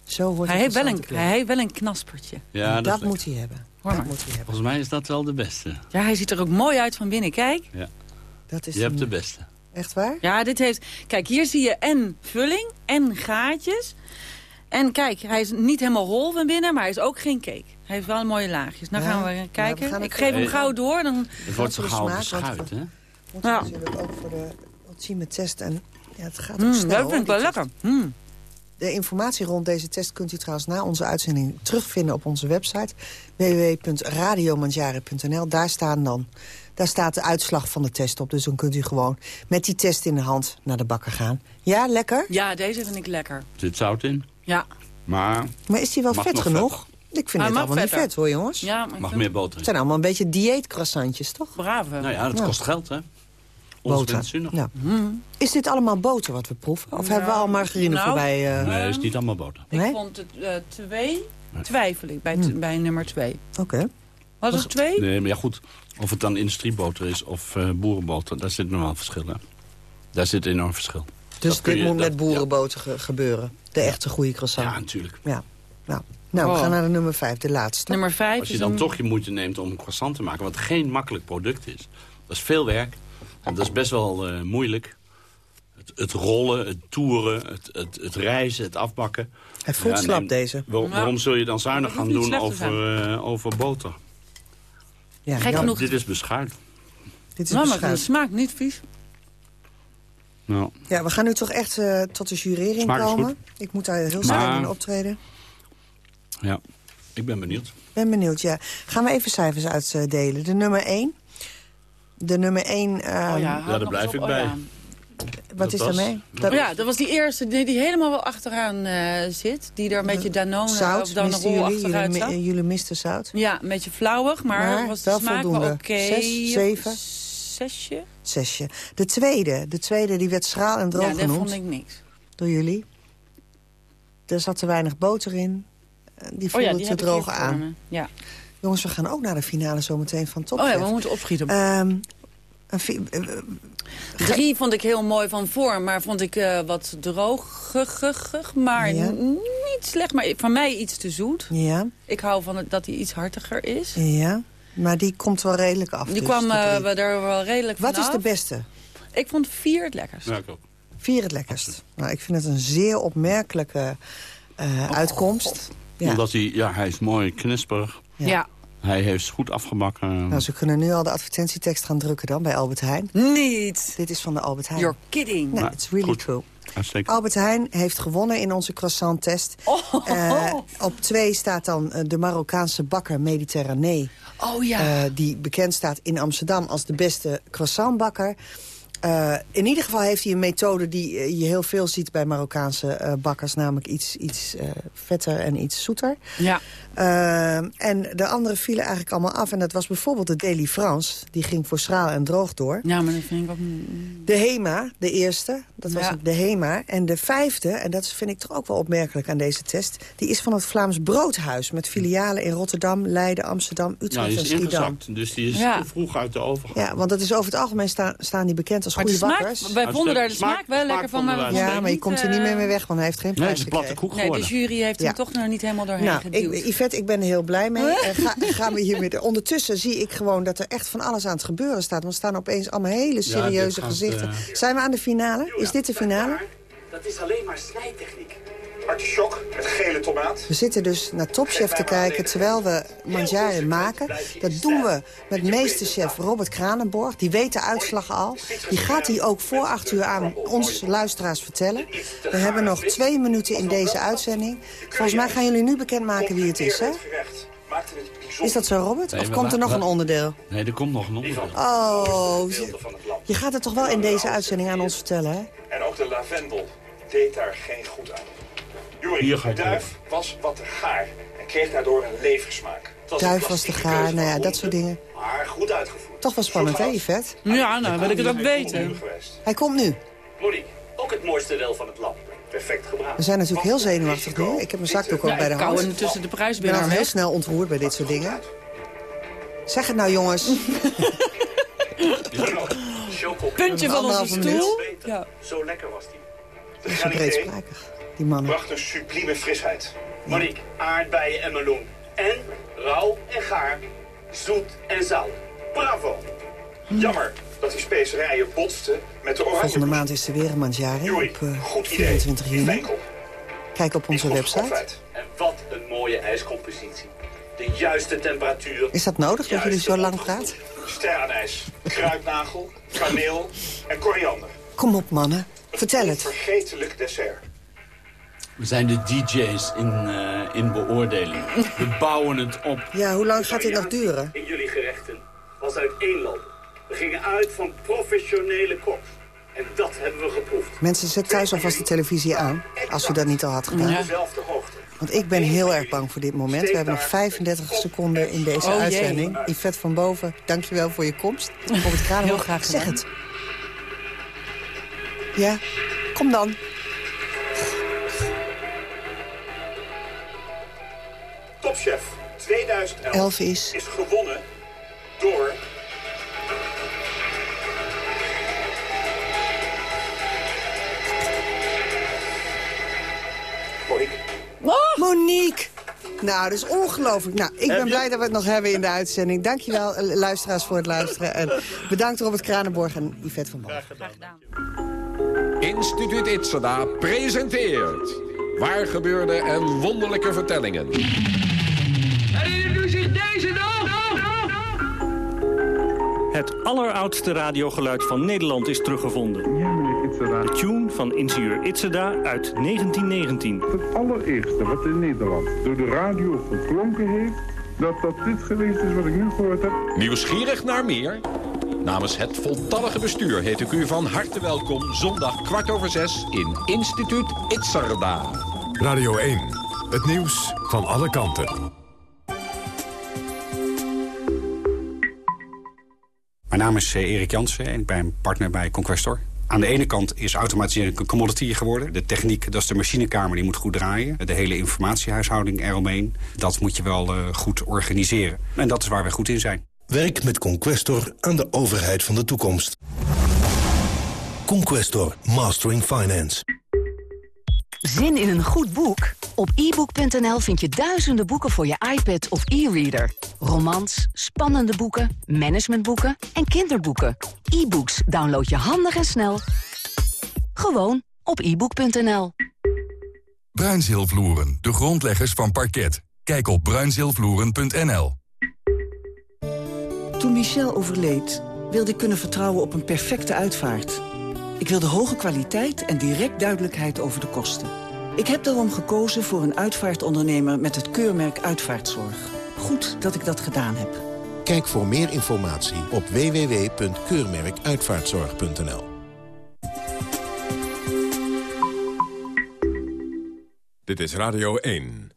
Zo wordt Hij het heeft, wel een, hij heeft wel een knaspertje. Ja, dat, dat, moet hij hebben. Hoor dat moet hij hebben. Volgens mij is dat wel de beste. Ja, hij ziet er ook mooi uit van binnen. Kijk. Ja. Dat is Je hebt de beste. Echt waar? Ja, dit heeft... Kijk, hier zie je en vulling en gaatjes. En kijk, hij is niet helemaal rol van binnen, maar hij is ook geen cake. Hij heeft wel mooie laagjes. Nou Ja, gaan we ja, kijken. we gaan ik geef hem Hey. gauw door. Dan... Het wordt zo gauw smaak, beschuit, hè? Moet Ja. natuurlijk ook voor de ultieme test. En ja, het gaat ook Mm, snel. dat vind ik wel lekker. Mm. De informatie rond deze test kunt u trouwens na onze uitzending terugvinden op onze website www.radiomandjaren.nl. Daar, staan dan, daar staat de uitslag van de test op. Dus dan kunt u gewoon met die test in de hand naar de bakker gaan. Ja, lekker? Ja, deze vind ik lekker. Er zit zout in. Ja. Maar Maar is die wel vet genoeg? vetter. Ik vind Hij het allemaal niet vet hoor, jongens. Ja, mag vind- meer boter Het in. zijn allemaal een beetje dieetcroissantjes, toch? Brave. Nou ja, dat Ja. kost geld, hè? Ons Boter. Ja. Is dit allemaal boter wat we proeven? Of hebben we al margarine nou, voorbij? eh? Nee, het is niet allemaal boter. Ik Nee? vond het eh, twee, twijfel ik bij, t- bij nummer twee. Oké. Was het twee? Nee, maar ja goed. Of het dan industrieboter is of eh, boerenboter, daar zit nog wel verschil, hè? Daar zit enorm verschil. Dus dit moet dat- met boerenboter ge- gebeuren. De echte goede croissant. Ja, natuurlijk. Ja. Nou, nou we Oh. gaan naar de nummer 5, de laatste. Nummer vijf Als je is dan een- toch je moeite neemt om een croissant te maken... wat geen makkelijk product is. Dat is veel werk. En dat is best wel eh, moeilijk. Het, het rollen, het toeren, het, het, het reizen, het afbakken. Hij voelt Ja, slap deze. Waarom zul je dan zuinig gaan doen over, eh, over boter? Ja, Gek genoeg. Dit is beschuit. Dit is het smaakt niet vies. Nou, Ja, we gaan nu toch echt eh, tot de jurering komen. goed. Ik moet daar heel Maar- snel in optreden. ja. Ik ben benieuwd. ben benieuwd, ja. Gaan we even cijfers uitdelen. De nummer 1. De nummer 1... Oh ja, Ja, daar blijf ik Oh bij. ja. Wat is daarmee? Oh ja, dat was die eerste die, die helemaal wel achteraan eh, zit. Die er een beetje Danone Zout, of Danone misten jullie? achteruit Jullie, zat. jullie misten zout? Ja, een beetje flauwig, maar, Maar was de wel smaak voldoende. wel oké. Zes, zeven? Zesje? Zesje. De tweede, de tweede die werd schraal en droog ja, dat genoemd. vond ik niks. Door jullie. Er zat te weinig boter in. Eh, Die Oh voelde ja, die te droog aan. Ja. Jongens, we gaan ook naar de finale zometeen van Top Oh ja, we moeten opschieten. Ehm, eh, eh, Drie vond ik heel mooi van vorm, maar vond ik eh, wat droogig, maar Ja. niet slecht. Maar van mij iets te zoet. ja, Ik hou van het, dat hij iets hartiger is. ja, maar die komt wel redelijk af. Die dus, kwam eh, we er wel redelijk Wat is de beste? Ik vond vier het lekkerst. Ja, ik ook. Vier het lekkerst. Nou, ik vind het een zeer opmerkelijke eh, uitkomst. Ja. Omdat hij, ja, hij is mooi knisperig. Ja. Ja. Hij heeft goed afgebakken. Nou, ze kunnen nu al de advertentitekst gaan drukken dan bij Albert Heijn. Niet. Dit is van de Albert Heijn. You're kidding. Nee, Maar it's really goed. true. Uitstekend. Albert Heijn heeft gewonnen in onze croissant-test. Oh. Eh, op twee staat dan eh, de Marokkaanse bakker Mediterranee. Oh ja. eh, die bekend staat in Amsterdam als de beste croissantbakker. Eh, in ieder geval heeft hij een methode die eh, je heel veel ziet bij Marokkaanse eh, bakkers. Namelijk iets, iets eh, vetter en iets zoeter. ja. En de anderen vielen eigenlijk allemaal af. En dat was bijvoorbeeld de Daily France. Die ging voor schraal en droog door. ja, maar dat vind ik ook... De HEMA, de eerste, dat was Ja. de HEMA. En de vijfde, en dat vind ik toch ook wel opmerkelijk aan deze test... die is van het Vlaams Broodhuis... met filialen in Rotterdam, Leiden, Amsterdam, Ja, Utrecht die en is Schiedam. ingezakt. Dus die is Ja. te vroeg uit de oven gegaan. Ja, want dat is over het algemeen staan, staan die bekend als Maar de smaak, bakkers. wij vonden daar de Smaak- smaak wel smaak lekker van. Maar Ja, maar je komt er niet eh, meer mee weg, want hij heeft geen Nee, het prijs is een platte koek Nee, de jury heeft Ja. hem toch nog niet helemaal doorheen Nou, geduwd. ik, Yvette, ik ben er heel blij mee. Eh, ga, gaan we hier weer... Ondertussen zie ik gewoon dat er echt van alles aan het gebeuren staat. Want er staan opeens allemaal hele serieuze gezichten. eh, Zijn we aan de finale? Is dit de finale? Dat is alleen maar snijtechniek. Artichok met gele tomaat. We zitten dus naar Topchef te kijken terwijl we manjaren maken. Dat doen we met meesterchef Robert Kranenborg. Die weet de uitslag al. Die gaat die ook voor acht uur aan ons luisteraars vertellen. We hebben nog twee minuten in deze uitzending. Volgens mij gaan jullie nu bekendmaken wie het is, hè? Is dat zo, Robert? Nee, Of komt er nog een onderdeel? Nee, er komt nog een onderdeel. Oh, je, je gaat het toch wel in deze uitzending aan ons vertellen, hè? En ook de lavendel deed daar geen goed aan. Hier Juri, ga de ik duif was wat te gaar en kreeg daardoor een leversmaak. Het was een Duif was te gaar, nou ja, dat soort dingen. Maar goed uitgevoerd. Toch wel spannend, hè, Yvette? Ja, nou wil ik het ook weten. Hij komt nu. Monique, ook het mooiste deel van het land. Perfect gebruikt. We zijn natuurlijk heel zenuwachtig nu. Ik heb mijn zakdoek ook bij de hand. Kouwen tussen de Ik ben prijswinnaar altijd heel snel ontroerd bij dit soort dingen. Zeg het nou, jongens. Puntje van onze stoel. Ja. Zo lekker was die. Galilei breedsprakig, die mannen. bracht een sublieme frisheid. Monique, aardbeien en meloen. En rauw en gaar, zoet en zout. Bravo. Jammer dat die specerijen botsten met de oranje. Volgende maand is er weer een manjari Joeri, op eh, goed idee. 24 juni. Venkel. Kijk op onze website. En wat een mooie ijscompositie. De juiste temperatuur. Is dat nodig dat jullie zo lang praten? Sterrenijs, kruidnagel, kaneel en koriander. Kom op, mannen. Vertel het. Vergetelijk dessert. We zijn de DJ's in, eh, in beoordeling. We bouwen het op. Ja, hoe lang gaat dit nog duren? In jullie gerechten was uiteenlopen. We gingen uit van professionele koks. En dat hebben we geproefd. Mensen, zet thuis alvast de televisie aan. Als u dat niet al had gedaan. Hoogte. Want ik ben heel erg bang voor dit moment. We hebben nog 35 seconden in deze Oh, jee. uitzending. Yvette van Boven, dankjewel voor je komst. Op het Heel graag Zeg gedaan. het. Ja, kom dan. Topchef 2011 Elf is... is gewonnen door... Monique. Monique! Nou, dat is ongelooflijk. Nou, ik ben blij dat we het nog hebben in de uitzending. Dankjewel, eh, luisteraars, voor het luisteren. En bedankt Robert Kranenborg en Yvette van Boven. Instituut Itzada presenteert... Waar gebeurde en wonderlijke vertellingen. En introduceer deze nog! Het alleroudste radiogeluid van Nederland is teruggevonden. Itzada. De tune van ingenieur Itzada uit 1919. Het allereerste wat in Nederland door de radio geklonken heeft... dat dat dit geweest is wat ik nu gehoord heb. Nieuwsgierig naar meer? Namens het voltallige bestuur heet ik u van harte welkom... zondag kwart over zes in Instituut Itzerda. Radio 1, het nieuws van alle kanten. Mijn naam is eh, Erik Jansen en ik ben partner bij Conquestor. Aan de ene kant is automatisering een commodity geworden. De techniek, dat is de machinekamer, die moet goed draaien. De hele informatiehuishouding eromheen, dat moet je wel uh, goed organiseren. En dat is waar wij goed in zijn. Werk met Conquestor aan de overheid van de toekomst. Conquestor, Mastering Finance. Zin in een goed boek? Op ebook.nl vind je duizenden boeken voor je iPad of e-reader. Romans, spannende boeken, managementboeken en kinderboeken. E-books download je handig en snel. Gewoon op ebook.nl. Bruinzeelvloeren, de grondleggers van parket. Kijk op bruinzeelvloeren.nl. Toen Michel overleed, wilde ik kunnen vertrouwen op een perfecte uitvaart. Ik wilde hoge kwaliteit en direct duidelijkheid over de kosten. Ik heb daarom gekozen voor een uitvaartondernemer met het keurmerk Uitvaartzorg. Goed dat ik dat gedaan heb. Kijk voor meer informatie op www.keurmerkuitvaartzorg.nl Dit is Radio 1.